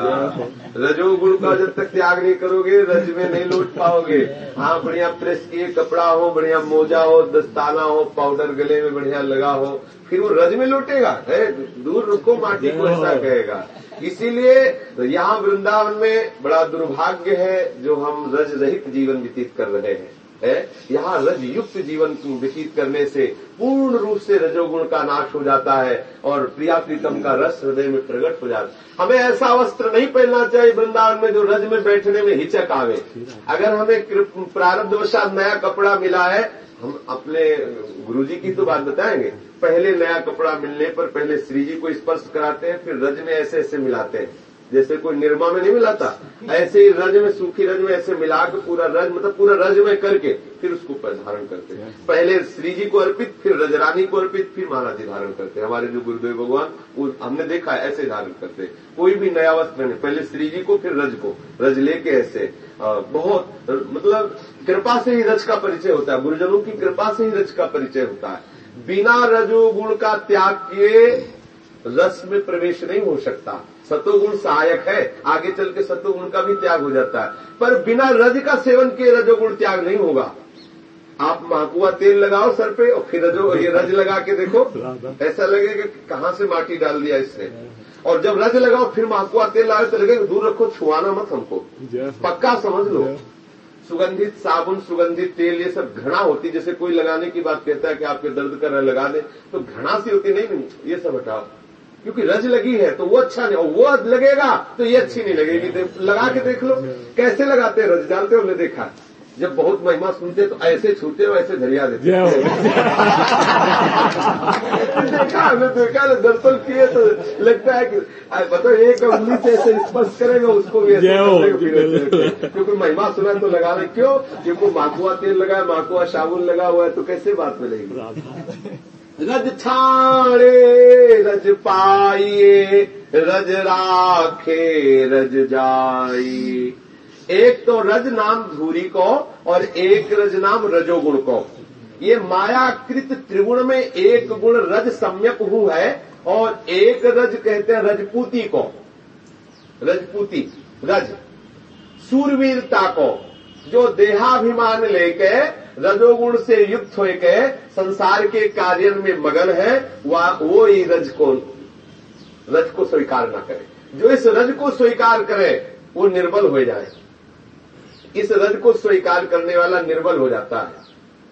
[SPEAKER 2] रजोगुण का जब तक त्याग नहीं करोगे रज में नहीं लौट पाओगे। हाँ बढ़िया प्रेस किए कपड़ा हो बढ़िया मोजा हो दस्ताना हो पाउडर गले में बढ़िया लगा हो फिर वो रज में लौटेगा। है दूर रुको माटी को ऐसा कहेगा। इसीलिए यहाँ वृंदावन में बड़ा दुर्भाग्य है जो हम रज रहित जीवन व्यतीत कर रहे हैं। है। यहाँ रज युक्त जीवन व्यतीत करने से पूर्ण रूप से रजोगुण का नाश हो जाता है और प्रिया प्रीतम का रस हृदय में प्रकट हो जाता है। हमें ऐसा वस्त्र नहीं पहनना चाहिए वृंदावन में जो रज में बैठने में हिचक आवे। अगर हमें प्रारब्धवशात नया कपड़ा मिला है, हम अपने गुरुजी की तो बात बताएँगे। पहले नया कपड़ा मिलने पर पहले श्री जी को स्पर्श कराते हैं, फिर रज में ऐसे ऐसे मिलाते हैं। जैसे कोई निर्मा में नहीं मिलाता। ऐसे ही रज में सूखी रज में ऐसे मिला के पूरा रज मतलब पूरा रज में करके फिर उसको धारण करते हैं। पहले श्री जी को अर्पित फिर रजरानी को अर्पित फिर महाराज जी धारण करते हैं। हमारे जो गुरुदेव भगवान वो हमने देखा है ऐसे धारण करते हैं। कोई भी नया वस्त्र नहीं पहले श्री जी को फिर रज को। रज लेके ऐसे बहुत मतलब कृपा से ही रज का परिचय होता है। गुरुजनों की कृपा से ही रज का परिचय होता है। बिना रजोगुण का त्याग किए रस में प्रवेश नहीं हो सकता। सतोगुण सहायक है। आगे चल के सतोगुण का भी त्याग हो जाता है। पर बिना रज का सेवन किए रजोगुण त्याग नहीं होगा। आप माकुआ तेल लगाओ सर पे और फिर रजो, ये रज लगा के देखो। ऐसा लगेगा कि कहाँ से माटी डाल दिया इसने। और जब रज लगाओ, फिर माकुआ तेल लगाओ तो लगेगा दूर रखो, छुआना मत हमको। पक्का समझ लो। सुगंधित साबुन, सुगंधित तेल, ये सब घृणा होती, जैसे कोई लगाने की बात कहता है कि आपके दर्द कर लगा दे तो घृणा सी होती, नहीं नहीं, ये सब हटाओ। क्योंकि रज लगी है तो वो अच्छा नहीं और वो लगेगा तो ये अच्छी नहीं लगेगी। लगा के देख लो कैसे लगाते हैं रज? जानते हो हमने देखा? जब बहुत महिमा सुनते तो ऐसे छूते हो ऐसे धरिया देते देखा हमने देखा ना दर्शन किए तो लगता है कि बताओ एक उंगली से ऐसे स्पर्श करेगा उसको भी ऐसे क्योंकि महिमा सुना तो लगा ले क्यों? क्योंकि माकुआ तेल लगा है माकुआ साबुन लगा हुआ है तो कैसे बात मिलेगी? रज छाड़े रज पाइए, रज राखे, रज जाई एक तो रज नाम धूरी को और एक रज नाम रजोगुण को। ये मायाकृत त्रिगुण में एक गुण रज सम्यक हु है और एक रज कहते हैं रजपूती को। रजपूती रज। सूरवीरता को, जो देहाभिमान लेके रजोगुण से युक्त होके संसार के कार्य में मगन है वह वो ही रज को रज को स्वीकार न करे। जो इस रज को स्वीकार करे वो निर्बल हो जाए। इस रज को स्वीकार करने वाला निर्बल हो जाता है।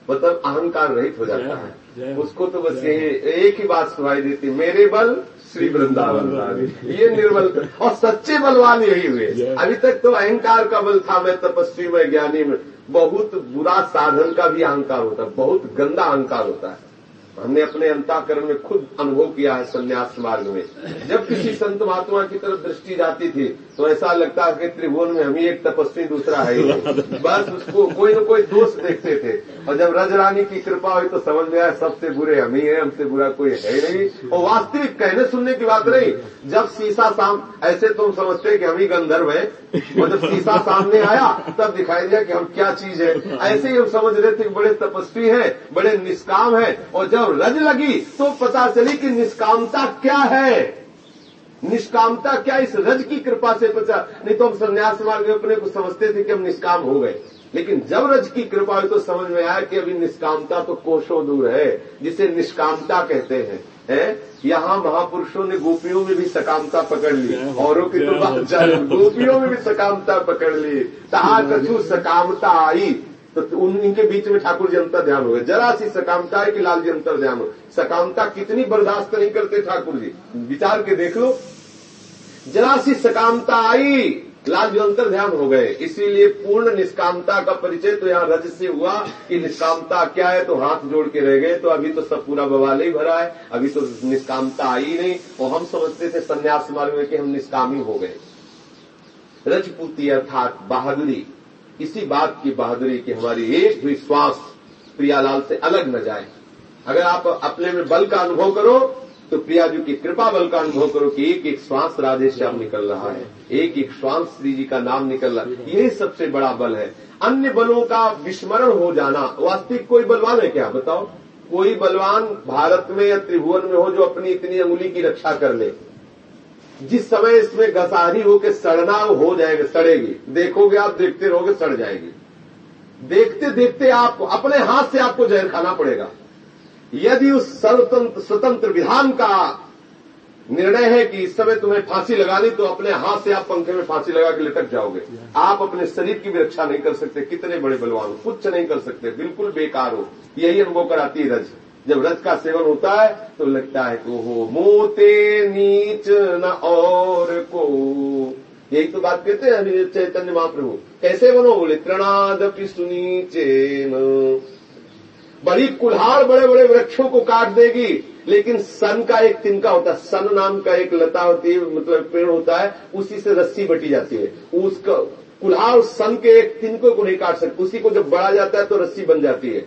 [SPEAKER 2] मतलब अहंकार रहित हो जाता है। उसको तो बस यही एक ही बात सुनाई देती मेरे बल श्री वृंदावन ये निर्बल और सच्चे बलवान यही हुए। अभी तक तो अहंकार का बल था मैं तपस्वी में ज्ञानी में बहुत बुरा साधन का भी अहंकार होता है, बहुत गंदा अहंकार होता है। हमने अपने अंताकरण में खुद अनुभव किया है संन्यास मार्ग में। जब किसी संत महात्मा की तरफ़ दृष्टि जाती थी तो ऐसा लगता है कि त्रिभुवन में हम ही एक तपस्वी दूसरा है बस उसको कोई न कोई दोष देखते थे। और जब रज रानी की कृपा हुई तो समझ में आया सबसे बुरे हम ही है, हमसे बुरा कोई है नहीं। और वास्तविक कहने सुनने की बात नहीं, जब शीशा साम, ऐसे तुम समझते कि हम ही गंधर्व है। और जब शीशा सामने आया, तब दिखाई दिया कि हम क्या चीज़ है। ऐसे ही हम समझ रहे थे कि बड़े तपस्वी हैं, बड़े निष्काम हैं। और जब रज लगी तो पता चली कि निष्कामता क्या है। निष्कामता क्या इस रज की कृपा से पता नहीं तो हम संन्यास मार्ग में अपने को समझते थे कि हम निष्काम हो गए। लेकिन जब रज की कृपा हुई तो समझ में आया कि अभी निष्कामता तो कोशों दूर है जिसे निष्कामता कहते हैं। है? यहाँ महापुरुषों ने गोपियों में भी सकामता पकड़ ली औरों की तो बात गोपियों में भी सकामता पकड़ ली। कहा कछु सकामता आई। तो उन, इनके बीच में ठाकुर जी अंतर ध्यान हो गए। जरा सी सकामता है कि लाल जी अंतर ध्यान हो सकामता कितनी बर्दाश्त नहीं करते ठाकुर जी। विचार के देख लो। जरा सी सकामता आई, लाल जी अंतर ध्यान हो गए। इसीलिए पूर्ण निष्कामता का परिचय तो यहाँ रज से हुआ कि निष्कामता क्या है तो हाथ जोड़ के रह गए तो अभी तो सब पूरा बवाल ही भरा है। अभी तो निष्कामता आई नहीं। और हम समझते थे संन्यास मार्ग में कि हम निष्कामी हो गए। रजपूती अर्थात बहादुरी इसी बात की बहादुरी की हमारी एक भी श्वास प्रियालाल से अलग न जाए। अगर आप अपने में बल का अनुभव करो तो प्रिया जी की कृपा बल का अनुभव करो कि एक एक श्वास राधे श्याम निकल रहा है। एक एक श्वास श्री जी का नाम निकल रहा है। यही सबसे बड़ा बल है। अन्य बलों का विस्मरण हो जाना, वास्तविक कोई बलवान है क्या? बताओ। कोई बलवान भारत में या त्रिभुवन में हो जो अपनी इतनी अंगुली की रक्षा कर ले। जिस समय इसमें घसारी होकर सड़ना हो जाएगा, सड़ेगी, देखोगे आप, देखते रहोगे सड़ जाएगी। देखते देखते आपको अपने हाथ से आपको जहर खाना पड़ेगा। यदि उस स्वतंत्र स्वतंत्र विधान का निर्णय है कि इस समय तुम्हें फांसी लगानी तो अपने हाथ से आप पंखे में फांसी लगा के लटक जाओगे। आप अपने शरीर की भी रक्षा नहीं कर सकते, कितने बड़े बलवान हो, कुछ नहीं कर सकते, बिल्कुल बेकार हो। यही अनुभव कराती है रज। जब रज का सेवन होता है तो लगता है को हो मोते नीच न और को। यही तो बात कहते हैं चैतन्य महाप्रभु। कैसे बनो? बोले तृणादपि सुनीचे बड़ी कुल्हाड़ बड़े बड़े वृक्षों को काट देगी, लेकिन सन का एक तिनका होता है। सन नाम का एक लता होती है मतलब पेड़ होता है, उसी से रस्सी बटी जाती है। उसका कुल्हाड़ सन के एक तिनको को नहीं काट सकती। उसी को जब बढ़ा जाता है तो रस्सी बन जाती है।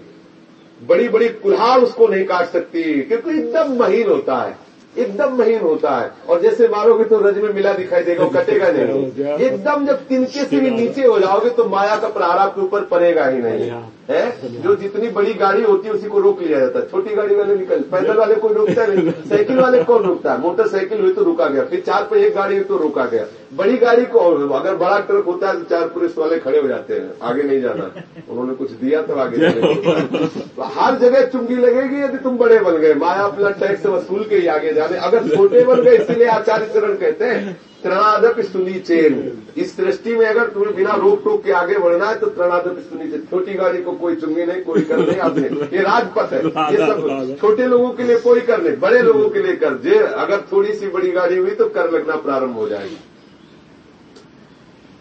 [SPEAKER 2] बड़ी बड़ी कुल्हार उसको नहीं काट सकती क्योंकि एकदम महीन होता है एकदम महीन होता है। और जैसे मारोगे तो रज में मिला दिखाई देगा कटेगा नहीं। एकदम जब तिनके से भी नीचे हो जाओगे तो माया का प्रारा के ऊपर पड़ेगा ही नहीं। है? जो जितनी बड़ी गाड़ी होती है, उसी को रोक लिया जाता है। छोटी गाड़ी वाले निकल, पैदल वाले कोई रोकता नहीं। साइकिल वाले कौन रोकता है? मोटरसाइकिल हुई तो रुका गया, फिर चार पर एक गाड़ी हुई तो रोका गया। बड़ी गाड़ी को अगर बड़ा ट्रक होता है तो चार पुलिस वाले खड़े हो जाते हैं, आगे नहीं जाना। उन्होंने कुछ दिया तो आगे तो हर जगह चुंगी लगेगी, यदि तुम बड़े बन गए। माया अपना टैक्स वसूल के ही आगे जाने। अगर छोटे बन गए, इसीलिए आचार्य चरण कहते हैं त्रणादप सुनी चेन। इस दृष्टि में अगर तुम्हें बिना रोक टोक के आगे बढ़ना है तो त्रणादप सुनी चेन। छोटी गाड़ी को कोई चुंगी नहीं कोई कर नहीं आपने ये राजपथ है ये सब छोटे लोगों के लिए कोई कर नहीं बड़े लोगों के लिए कर। जे अगर थोड़ी सी बड़ी गाड़ी हुई तो कर लगना प्रारंभ हो जाएगी।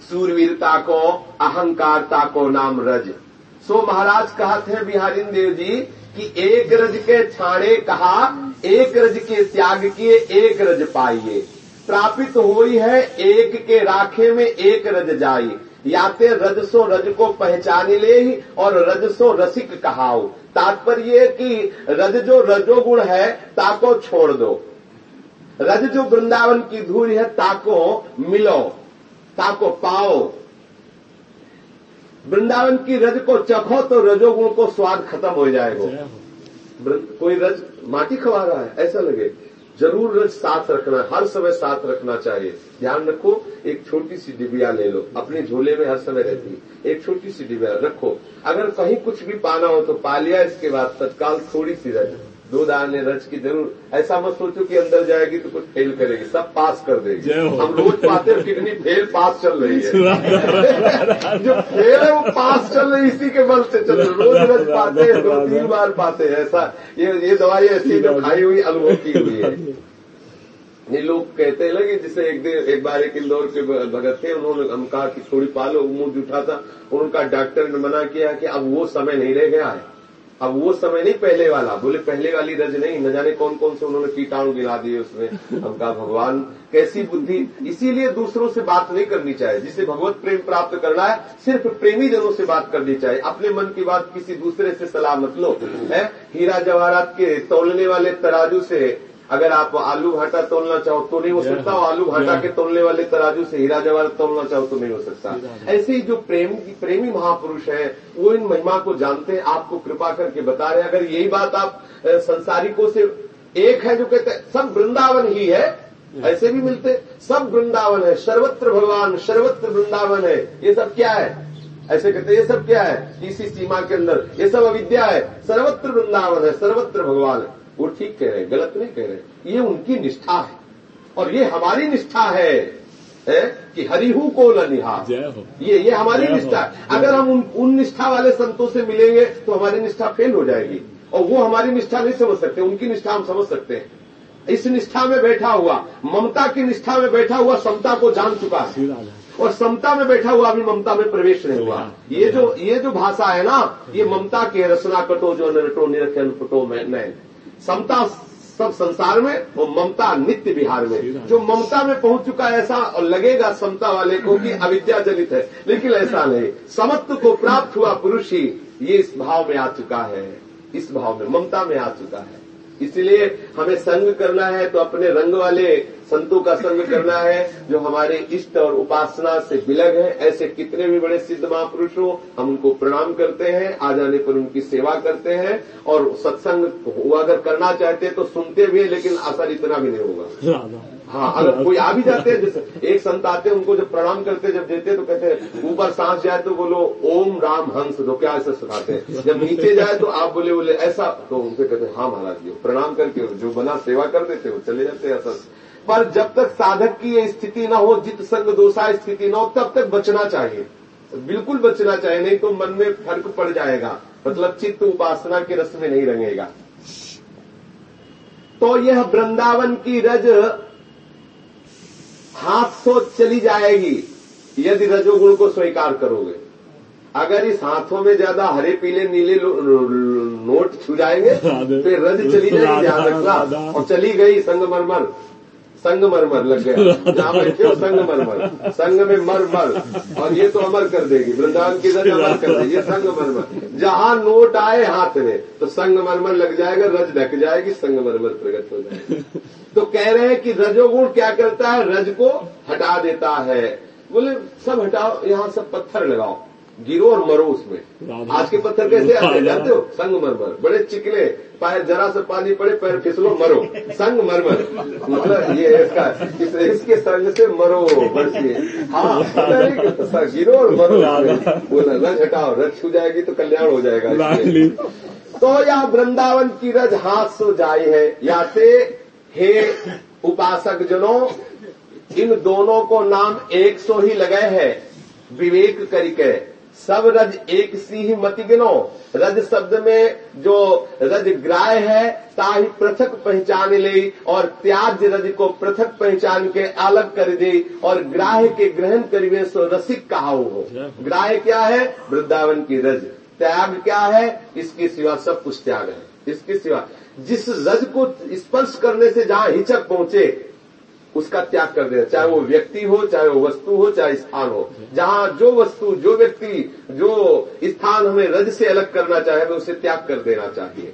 [SPEAKER 2] सूरवीरता को अहंकारता को नाम रज। सो महाराज कहते हैं बिहारी देव जी कि एक रज के छाणे कहा एक रज के त्याग किए एक रज पाइए। प्रापित हुई है एक के राखे में एक रज जाई। याते रजसो रज को पहचान ले ही और रजसो रसिक कहाओ। तात्पर्य कि रज जो रजोगुण है ताको छोड़ दो। रज जो वृंदावन की धूल है ताको मिलो ताको पाओ। वृंदावन की रज को चखो तो रजोगुण को स्वाद खत्म हो जाएगा। कोई रज माटी खवा रहा है? ऐसा लगे। ज़रूर साथ रखना, हर समय साथ रखना चाहिए। ध्यान रखो, एक छोटी सी डिबिया ले लो। अपने झोले में हर समय रहती है। एक छोटी सी डिबिया रखो। अगर कहीं कुछ भी पाना हो तो पा लिया, इसके बाद तत्काल थोड़ी सी रज दो दाने रच की ज़रूर। ऐसा मत सोचो कि अंदर जाएगी तो कुछ फेल करेगी सब पास कर देगी। हम रोज पाते हैं किडनी फेल पास चल रही है। जो फेल है वो पास चल रही इसी के बल से चल रही रोज रज पाते हैं दो तीन बार पाते हैं ऐसा। ये ये दवाई ऐसी जो खाई हुई अनुभव की हुई है। ये लोग कहते हैं कि जिसे एक दिन एक बार एक इंदौर के भगत थे उन्होंने हम कहा कि थोड़ी पालो मुँह जुटा था। उनका डॉक्टर ने मना किया कि अब वो समय नहीं रह गया है। अब वो समय नहीं, पहले वाला। बोले, पहले वाली रज नहीं, न जाने कौन कौन से उन्होंने कीटाणु गिरा दिए उसमें। हम कहा, भगवान, कैसी बुद्धि? इसीलिए दूसरों से बात नहीं करनी चाहिए। जिसे भगवत प्रेम प्राप्त करना है, सिर्फ़ प्रेमी जनों से बात करनी चाहिए। अपने मन की बात किसी दूसरे से सलाह मत लो। है? हीरा जवाहरात के तोलने वाले तराजू से अगर आप आलू भाटा तोलना चाहो तो नहीं हो सकता और आलू भाटा के तोलने वाले तराजू से हीरा जवाहर तोलना चाहो तो नहीं हो सकता। ऐसे ही जो प्रेम प्रेमी महापुरुष है वो इन महिमा को जानते हैं आपको कृपा करके बता रहे हैं। अगर यही बात आप संसारिकों से एक है जो कहते हैं सब वृंदावन ही है ऐसे भी मिलते सब वृंदावन है सर्वत्र भगवान सर्वत्र वृंदावन है ये सब क्या है? ऐसे कहते ये सब क्या है? इसी सीमा के अंदर ये सब अविद्या है सर्वत्र वृंदावन है सर्वत्र भगवान है। वो ठीक कह रहे हैं गलत नहीं कह रहे ये उनकी निष्ठा है। और ये हमारी निष्ठा है, है कि हरिहू को लनिहा ये ये हमारी निष्ठा अगर हम उन, उन निष्ठा वाले संतों से मिलेंगे तो हमारी निष्ठा फेल हो जाएगी। और वो हमारी निष्ठा नहीं समझ सकते उनकी निष्ठा हम समझ सकते हैं। इस निष्ठा में बैठा हुआ ममता की निष्ठा में बैठा हुआ समता को जान चुका है। और समता में बैठा हुआ अभी ममता में प्रवेश नहीं हुआ। ये जो ये जो भाषा है ना ये ममता के रचना कटो जो नरटो निरखन फटो में नैन समता सब संसार में और ममता नित्य बिहार में। जो ममता में पहुँच चुका है ऐसा और लगेगा समता वाले को कि अविद्या जनित है। लेकिन ऐसा नहीं। समत्व को प्राप्त हुआ पुरुष ही ये इस भाव में आ चुका है। इस भाव में ममता में आ चुका है। इसलिए हमें संग करना है तो अपने रंग वाले संतों का संग करना है जो हमारे इष्ट और उपासना से बिलग है। ऐसे कितने भी बड़े सिद्ध महापुरुष हो हम उनको प्रणाम करते हैं आ जाने पर उनकी सेवा करते हैं और सत्संग हुआ अगर करना चाहते हैं तो सुनते भी है लेकिन असर इतना भी नहीं होगा। हाँ अगर कोई आ भी जाते हैं जैसे एक संत आते हैं उनको जब प्रणाम करते जब देते हैं तो कहते हैं ऊपर सांस जाए तो बोलो ओम राम हंस तो क्या ऐसा सिखाते हैं? जब नीचे जाए तो आप बोले बोले ऐसा। तो उनसे कहते हैं हाँ महाराज जी प्रणाम करके जो बना सेवा कर देते वो चले जाते हैं ऐसा पर जब तक साधक की ये स्थिति न हो जित संग दोषा स्थिति न हो तब तक बचना चाहिए। बिल्कुल बचना चाहिए नहीं तो मन में फ़र्क पड़ जाएगा। मतलब चित्त उपासना के रस में नहीं रहेगा। तो यह वृंदावन की रज हाथ सो चली जाएगी यदि रजोगुण को स्वीकार करोगे। अगर इस हाथों में ज़्यादा हरे पीले नीले नोट छू जाएँगे तो रज चली जाएगी ध्यान रखना और चली गई संगमरमर। संगमरमर लग गया। जहाँ बैठे हो संगमरमर। संग में मर मर और ये तो अमर कर देगी। वृंदावन की रज अमर कर देगी। ये संगमरमर। जहाँ नोट आए हाथ में तो संगमरमर लग जाएगा रज ढक जाएगी संगमरमर प्रकट हो जाएगी। तो कह रहे हैं कि रजोगुण क्या करता है? रज को हटा देता है। बोले सब हटाओ यहाँ सब पत्थर लगाओ। गिरो और मरो उसमें। आज के पत्थर कैसे आते हैं जानते हो? संगमरमर बड़े चिकले पैर जरा से पानी पड़े पैर फिसलो मरो। संगमरमर मतलब ये इसका इस, इसके संग से मरो ये। हाँ गिरो और मरो बोला रज हटाओ रज छू जाएगी तो कल्याण हो जाएगा तो या वृंदावन की रज हाथ सो जाई है या से हे उपासक जनों इन दोनों को नाम एक सौ ही लगे है विवेक करके। सब रज एक सी ही मति गिनो। रज शब्द में जो रज ग्राह है, ताही पृथक पहचान ले और त्याज रज को पृथक पहचान के अलग कर दे और ग्राह के ग्रहण करिए सो रसिक कहा हो। ग्राह क्या है? वृंदावन की रज। त्याग क्या है? इसके सिवा सब कुछ त्याग है। इसके सिवा जिस रज को स्पर्श करने से जहाँ हिचक पहुँचे उसका त्याग कर देना चाहे वो व्यक्ति हो, चाहे वो वस्तु हो, चाहे स्थान हो। जहाँ जो वस्तु, जो व्यक्ति, जो स्थान हमें रज से अलग करना चाहे हमें उसे त्याग कर देना चाहिए।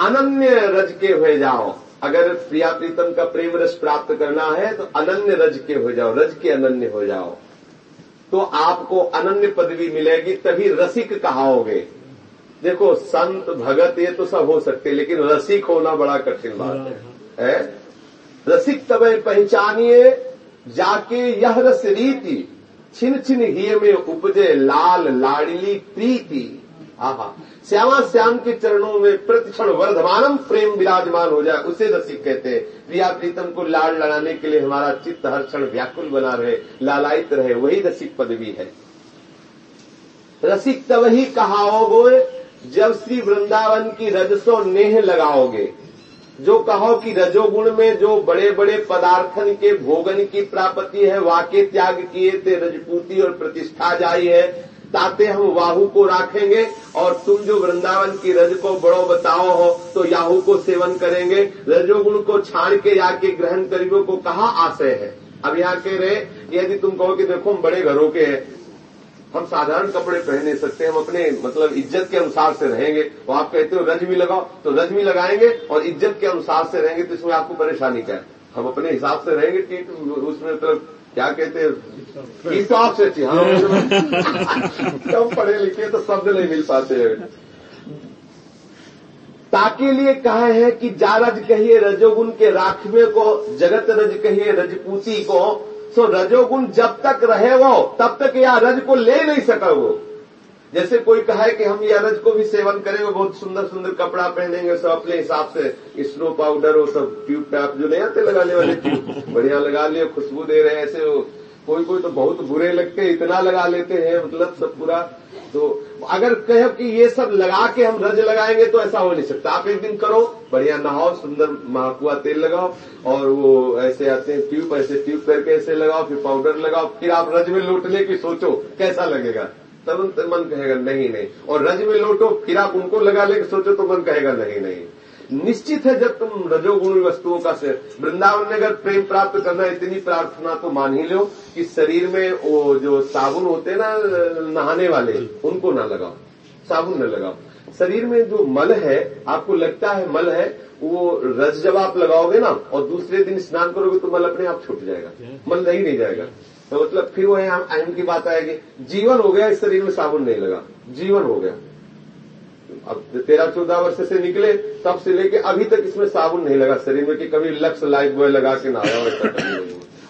[SPEAKER 2] अनन्य रज के हो जाओ। अगर प्रिया प्रीतम का प्रेम रस प्राप्त करना है तो अनन्य रज के हो जाओ। रज के अनन्य हो जाओ। तो आपको अनन्य पदवी मिलेगी, तभी रसिक कहाओगे। देखो संत भगत ये तो सब हो सकते लेकिन रसिक होना बड़ा कठिन बात है, है? रसिक तब पहचानिए जाके यह रस रीति छिन छिन हिय में उपजे लाल लाडली प्रीति। आहा श्यामा श्याम के चरणों में प्रतिक्षण वर्धमानम प्रेम विराजमान हो जाए उसे रसिक कहते हैं। प्रिया प्रीतम को लाड लड़ाने के लिए हमारा चित्त हर क्षण व्याकुल बना रहे लालायित रहे वही रसिक पदवी है। रसिक तब ही कहाओगे जब श्री वृंदावन की रजसो नेह लगाओगे, जो कहो कि रजोगुण में जो बड़े बड़े पदार्थन के भोगन की प्राप्ति है, वाके त्याग किए थे, रजपूती और प्रतिष्ठा जाई है, ताते हम वाहू को रखेंगे और तुम जो वृंदावन की रज को बड़ो बताओ हो तो याहू को सेवन करेंगे। रजोगुण को छाड़ के याके ग्रहण करीबों को कहा आशय है। अब यहाँ कह रहे यदि तुम कहो कि देखो हम बड़े घरों के हैं हम साधारण कपड़े पहन सकते, हम अपने मतलब इज़्ज़त के अनुसार से रहेंगे। और आप कहते हो रजमी लगाओ तो रजमी लगाएँगे और इज़्ज़त के अनुसार से रहेंगे तो इसमें आपको परेशानी क्या है? हम अपने हिसाब से रहेंगे ठीक, उसमें मतलब क्या कहते हैं? हिसाब से थी हाँ। कम पढ़े लिखे तो शब्द नहीं मिल पाते हैं। ताके लिए कहा है कि जारज कहिए रजोगुण के राखवे को, जगत रज कहिए रजपूती को सो रजोगुण जब तक रहे वो, तब तक यह रज को ले नहीं सका वो। जैसे कोई कहा है कि हम यह रज को भी सेवन करेंगे, बहुत सुंदर सुंदर कपड़ा पहनेंगे, सब अपने हिसाब से स्नो पाउडर वो सब ट्यूब टैप जो नहीं आते लगाने वाले ट्यूब, बढ़िया लगा लिए, खुशबू दे रहे ऐसे वो कोई कोई तो बहुत बुरे लगते, इतना लगा लेते हैं मतलब सब पूरा तो अगर कहे कि ये सब लगा के हम रज लगाएँगे तो ऐसा हो नहीं सकता। आप एक दिन करो, बढ़िया नहाओ, सुंदर महाकुआ तेल लगाओ, और वो ऐसे आते हैं ट्यूब, ऐसे ट्यूब करके ऐसे लगाओ, फिर पाउडर लगाओ, फिर आप रज में लौटने की सोचो, कैसा लगेगा? तुरंत मन कहेगा, नहीं नहीं। और रज में लौटो, फिर आप उनको लगा लेके सोचो तो मन कहेगा, नहीं नहीं। निश्चित है जब तुम रजोगुणी वस्तुओं का से वृंदावन में अगर प्रेम प्राप्त करना, इतनी प्रार्थना तो मान ही लो कि शरीर में वो जो साबुन होते ना, नहाने वाले, उनको ना लगाओ। साबुन न लगाओ। शरीर में जो मल है, आपको लगता है मल है, वो रज जब आप लगाओगे ना, और दूसरे दिन स्नान करोगे तो मल अपने आप छूट जाएगा। मल नहीं नहीं जाएगा। तो मतलब फिर वो आयन की बात आएगी। जीवन हो गया इस शरीर में, साबुन नहीं लगा। जीवन हो गया। अब तेरह चौदह वर्ष से निकले तब से लेके अभी तक इसमें साबुन नहीं लगा शरीर में कि कभी लक्स लाइफ बॉय लगा के नहाया वैसा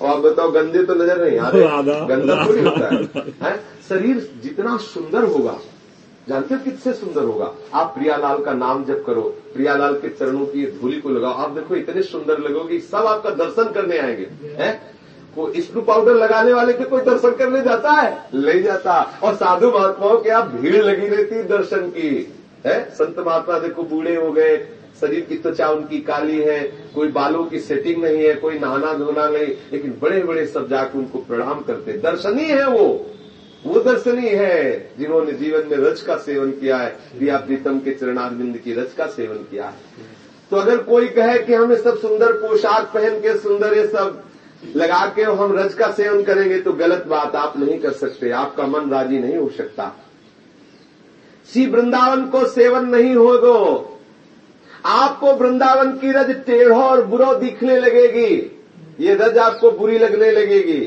[SPEAKER 2] और आप बताओ गंदे तो नज़र नहीं आ रहे? गंदा थोड़ी होता है, है? शरीर जितना सुंदर होगा जानते हो किससे सुंदर होगा? आप प्रियालाल का नाम जब करो प्रियालाल के चरणों की धूली को लगाओ। आप देखो इतने सुंदर लगोगे सब आपका दर्शन करने आएँगे। है? को स्क्रू पाउडर लगाने वाले के कोई दर्शन करने जाता है? ले जाता। और साधु महात्माओं के आप भीड़ लगी रहती दर्शन की। है? संत महात्मा देखो, बूढ़े हो गए, शरीर की त्वचा उनकी काली है, कोई बालों की सेटिंग नहीं है, कोई नहाना धोना नहीं, लेकिन बड़े बड़े सब जाकर उनको प्रणाम करते दर्शनीय है वो। वो दर्शनीय है, जिन्होंने जीवन में रज का सेवन किया है प्रिया प्रीतम के चरणारविंद की रज का सेवन किया है। तो अगर कोई कहे कि हमें सब सुंदर पोशाक पहन के सुंदर ये सब लगा के हम रज का सेवन करेंगे तो गलत बात आप नहीं कर सकते। आपका मन राज़ी नहीं हो सकता। श्री वृंदावन को सेवन नहीं होगो आपको वृंदावन की रज टेढ़ो और बुरो दिखने लगेगी। ये रज आपको बुरी लगने लगेगी।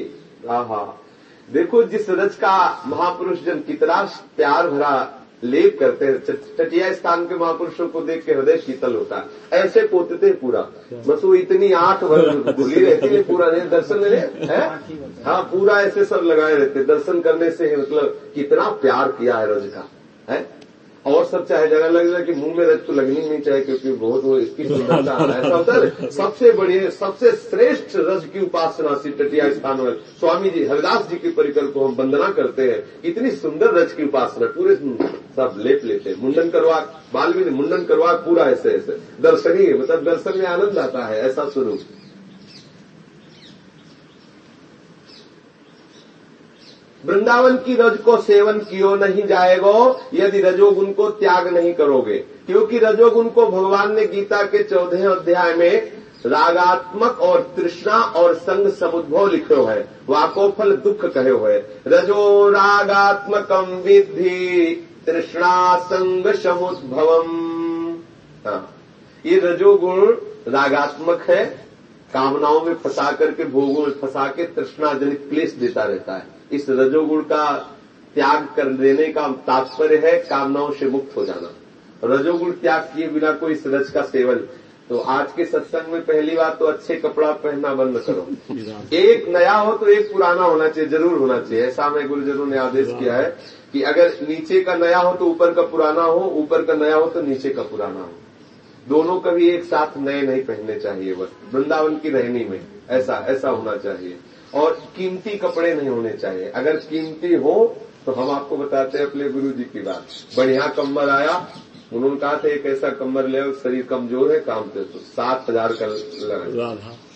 [SPEAKER 2] आहा। देखो, जिस रज का महापुरुष जन कितना प्यार भरा लेप करते तटिया स्थान के महापुरुषों को देख के हृदय शीतल होता है। ऐसे पोतते पूरा। बस वो इतनी आठ भर खुली रहती है पूरा। नहीं दर्शन ले हाँ? पूरा ऐसे सब लगाए रहते दर्शन करने से मतलब कितना प्यार किया है रज का। है? और सब चाहे जगह लग जाए कि मुँह में रज तो लगनी नहीं चाहिए क्योंकि बहुत वो इसकी सुंदरता है सबसे बढ़िया, सबसे श्रेष्ठ रज की उपासना श्री तटिया स्थान में स्वामी जी हरिदास जी की परिकर को हम वंदना करते हैं। इतनी सुंदर रज की उपासना, पूरे सब लेप लेते हैं। मुंडन करवा बाल भी मुंडन करवा, पूरा ऐसे ऐसे। दर्शनीय मतलब दर्शन में आनंद आता है, ऐसा स्वरूप। वृंदावन की रज को सेवन कियो नहीं जाएगो, यदि रजोगुण को त्याग नहीं करोगे। क्योंकि रजोगुण को भगवान ने गीता के चौदह अध्याय में रागात्मक और तृष्णा और संग समुद्भव लिखे है। वाकोफल दुख कहे हुए। रजो रागात्मकम विधि तृष्णा संग समुद्भवम। हाँ। ये रजोगुण रागात्मक है, कामनाओं में फंसा करके, भोगों में फंसा के तृष्णा जनित क्लेश देता रहता है। इस रजोगुण का त्याग कर देने का तात्पर्य है, कामनाओं से मुक्त हो जाना। रजोगुण त्याग किए बिना कोई इस रज का सेवन। तो आज के सत्संग में पहली बात तो अच्छे कपड़ा पहनना बंद करो। एक नया हो तो एक पुराना होना चाहिए, ज़रूर होना चाहिए। ऐसा हमें गुरुजनों ने आदेश किया है कि अगर नीचे का नया हो तो ऊपर का पुराना हो, ऊपर का नया हो तो नीचे का पुराना हो। दोनों कभी एक साथ नए नहीं पहनने चाहिए बस। वृंदावन की रहनी में ऐसा ऐसा होना चाहिए। और कीमती कपड़े नहीं होने चाहिए। अगर कीमती हो तो हम आपको बताते हैं अपने गुरु जी की बात। बढ़िया कम्बर आया। उन्होंने कहा था एक ऐसा कम्बर ले शरीर कमज़ोर है काम से तो सात हज़ार का लगा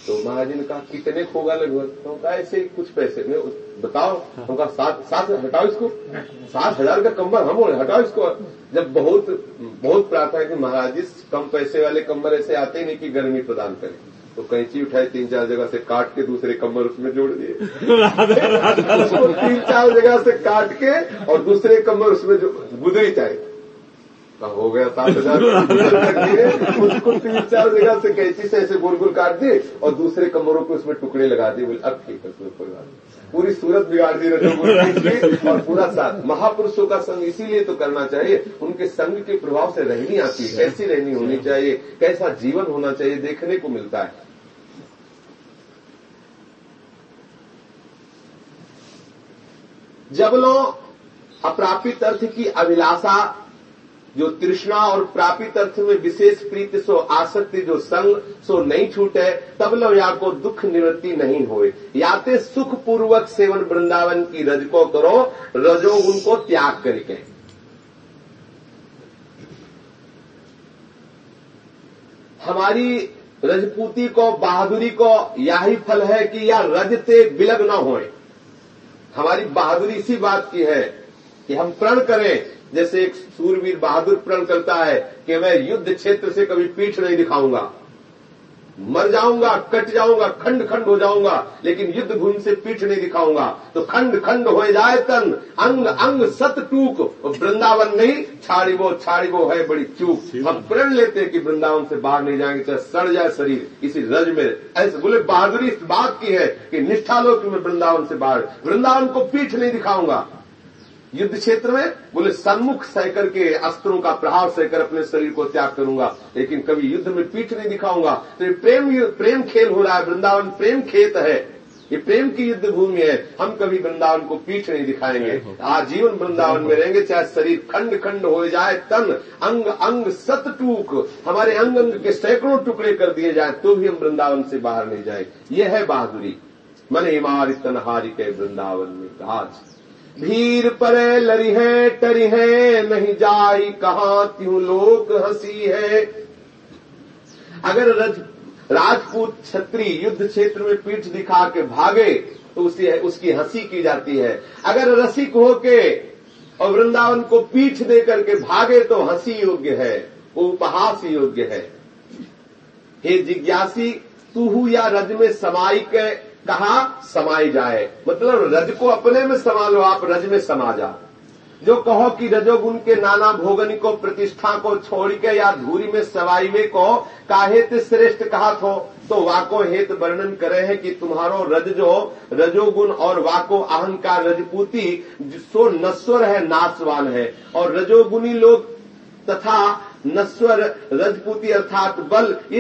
[SPEAKER 2] तो महाराज ने कहा कितने खोगा लगभग? तो कहा ऐसे कुछ पैसे। में बताओ। तो कहा सात सात हटाओ इसको। सात हज़ार का कम्बर हम बोले हटाओ इसको। जब बहुत बहुत प्रार्थना है कि महाराज जी कम पैसे वाले कम्बर ऐसे आते ही नहीं कि गर्मी प्रदान करें। तो कैंची उठाई तीन चार जगह से काट के दूसरे कमर उसमें जोड़ दिए। उसको तीन चार जगह से काट के और दूसरे कमर उसमें जो गुदरी चाहिए हो गया सात हज़ार। उसको तीन चार जगह से कैंची से ऐसे गोल गोल काट दिए और दूसरे कमरों को उसमें टुकड़े लगा दिए। बोले अब ठीक है कोई बात पूरी सूरत बिगाड़ दी रजोगुण और पूरा साथ। महापुरुषों का संग इसीलिए तो करना चाहिए उनके संग के प्रभाव से रहनी आती है कैसी रहनी होनी चाहिए कैसा जीवन होना चाहिए देखने को मिलता है। जब लोग अप्रापित अर्थ की अभिलाषा, जो तृष्णा और प्रापित अर्थ में विशेष प्रीति, सो आसक्ति, जो संग, सो नहीं छूटे, तब लो या को दुख निवृत्ति नहीं होए। याते सुख पूर्वक सेवन वृंदावन की रज को करो, रजो उनको त्याग करके। हमारी रजपूती को, बहादुरी को यही फल है कि या रज से विलग न होए। हमारी बहादुरी इसी बात की है कि हम प्रण करें। जैसे एक सूरवीर बहादुर प्रण करता है कि मैं युद्ध क्षेत्र से कभी पीठ नहीं दिखाऊँगा। मर जाऊँगा कट जाऊँगा खंड खंड हो जाऊँगा लेकिन युद्ध भूमि से पीठ नहीं दिखाऊँगा। तो खंड खंड हो जाए तन अंग अंग सत टूक वृंदावन नहीं छाड़ी वो छाड़ी वो है बड़ी चूक। हम प्रण लेते हैं कि वृंदावन से बाहर नहीं जाएँगे चाहे सड़ जाए शरीर इसी रज में। ऐसे बोले बहादुरी इस बात की है कि निष्ठा लो कि वृंदावन से बाहर वृंदावन को पीठ नहीं दिखाऊँगा। युद्ध क्षेत्र में बोले सन्मुख सहकर के अस्त्रों का प्रहार सहकर अपने शरीर को त्याग करूँगा लेकिन कभी युद्ध में पीठ नहीं दिखाऊँगा। तो ये प्रेम प्रेम खेल हो रहा है वृंदावन प्रेम खेत है। ये प्रेम की युद्ध भूमि है। हम कभी वृंदावन को पीठ नहीं दिखाएँगे। आजीवन वृंदावन में रहेंगे चाहे शरीर खंड खंड हो जाए तन अंग अंग सत टूक हमारे अंग अंग के सैकड़ों टुकड़े कर दिए जाए तो भी हम वृंदावन से बाहर नहीं जाए ये है बहादुरी। मन इमार तनहारी के वृंदावन में। आज भीर परे लरी है टरी है नहीं जाई कहा त्यों लोक हँसी है। अगर रज, राजपूत छत्री युद्ध क्षेत्र में पीठ दिखा के भागे तो उसी उसकी हँसी की जाती है। अगर रसिक होके और वृंदावन को पीठ दे करके भागे तो हँसी योग्य है वो उपहास योग्य है। हे जिज्ञासी तू या रज में समाई के कहा समाई जाए? मतलब रज को अपने में समा लो, आप रज में समा जाओ। जो कहो कि रजोगुण के नाना भोगन को, प्रतिष्ठा को, छोड़ के या धूरी में, सवाई में को, काहेत श्रेष्ठ कहा थो तो वाको हेत वर्णन करे है कि तुम्हारो रज जो रजोगुण और वाको अहंकार रजपूती, सो नश्वर है, नाशवान है। और रजोगुणी लोग तथा नश्वर, रजपूती अर्थात बल ये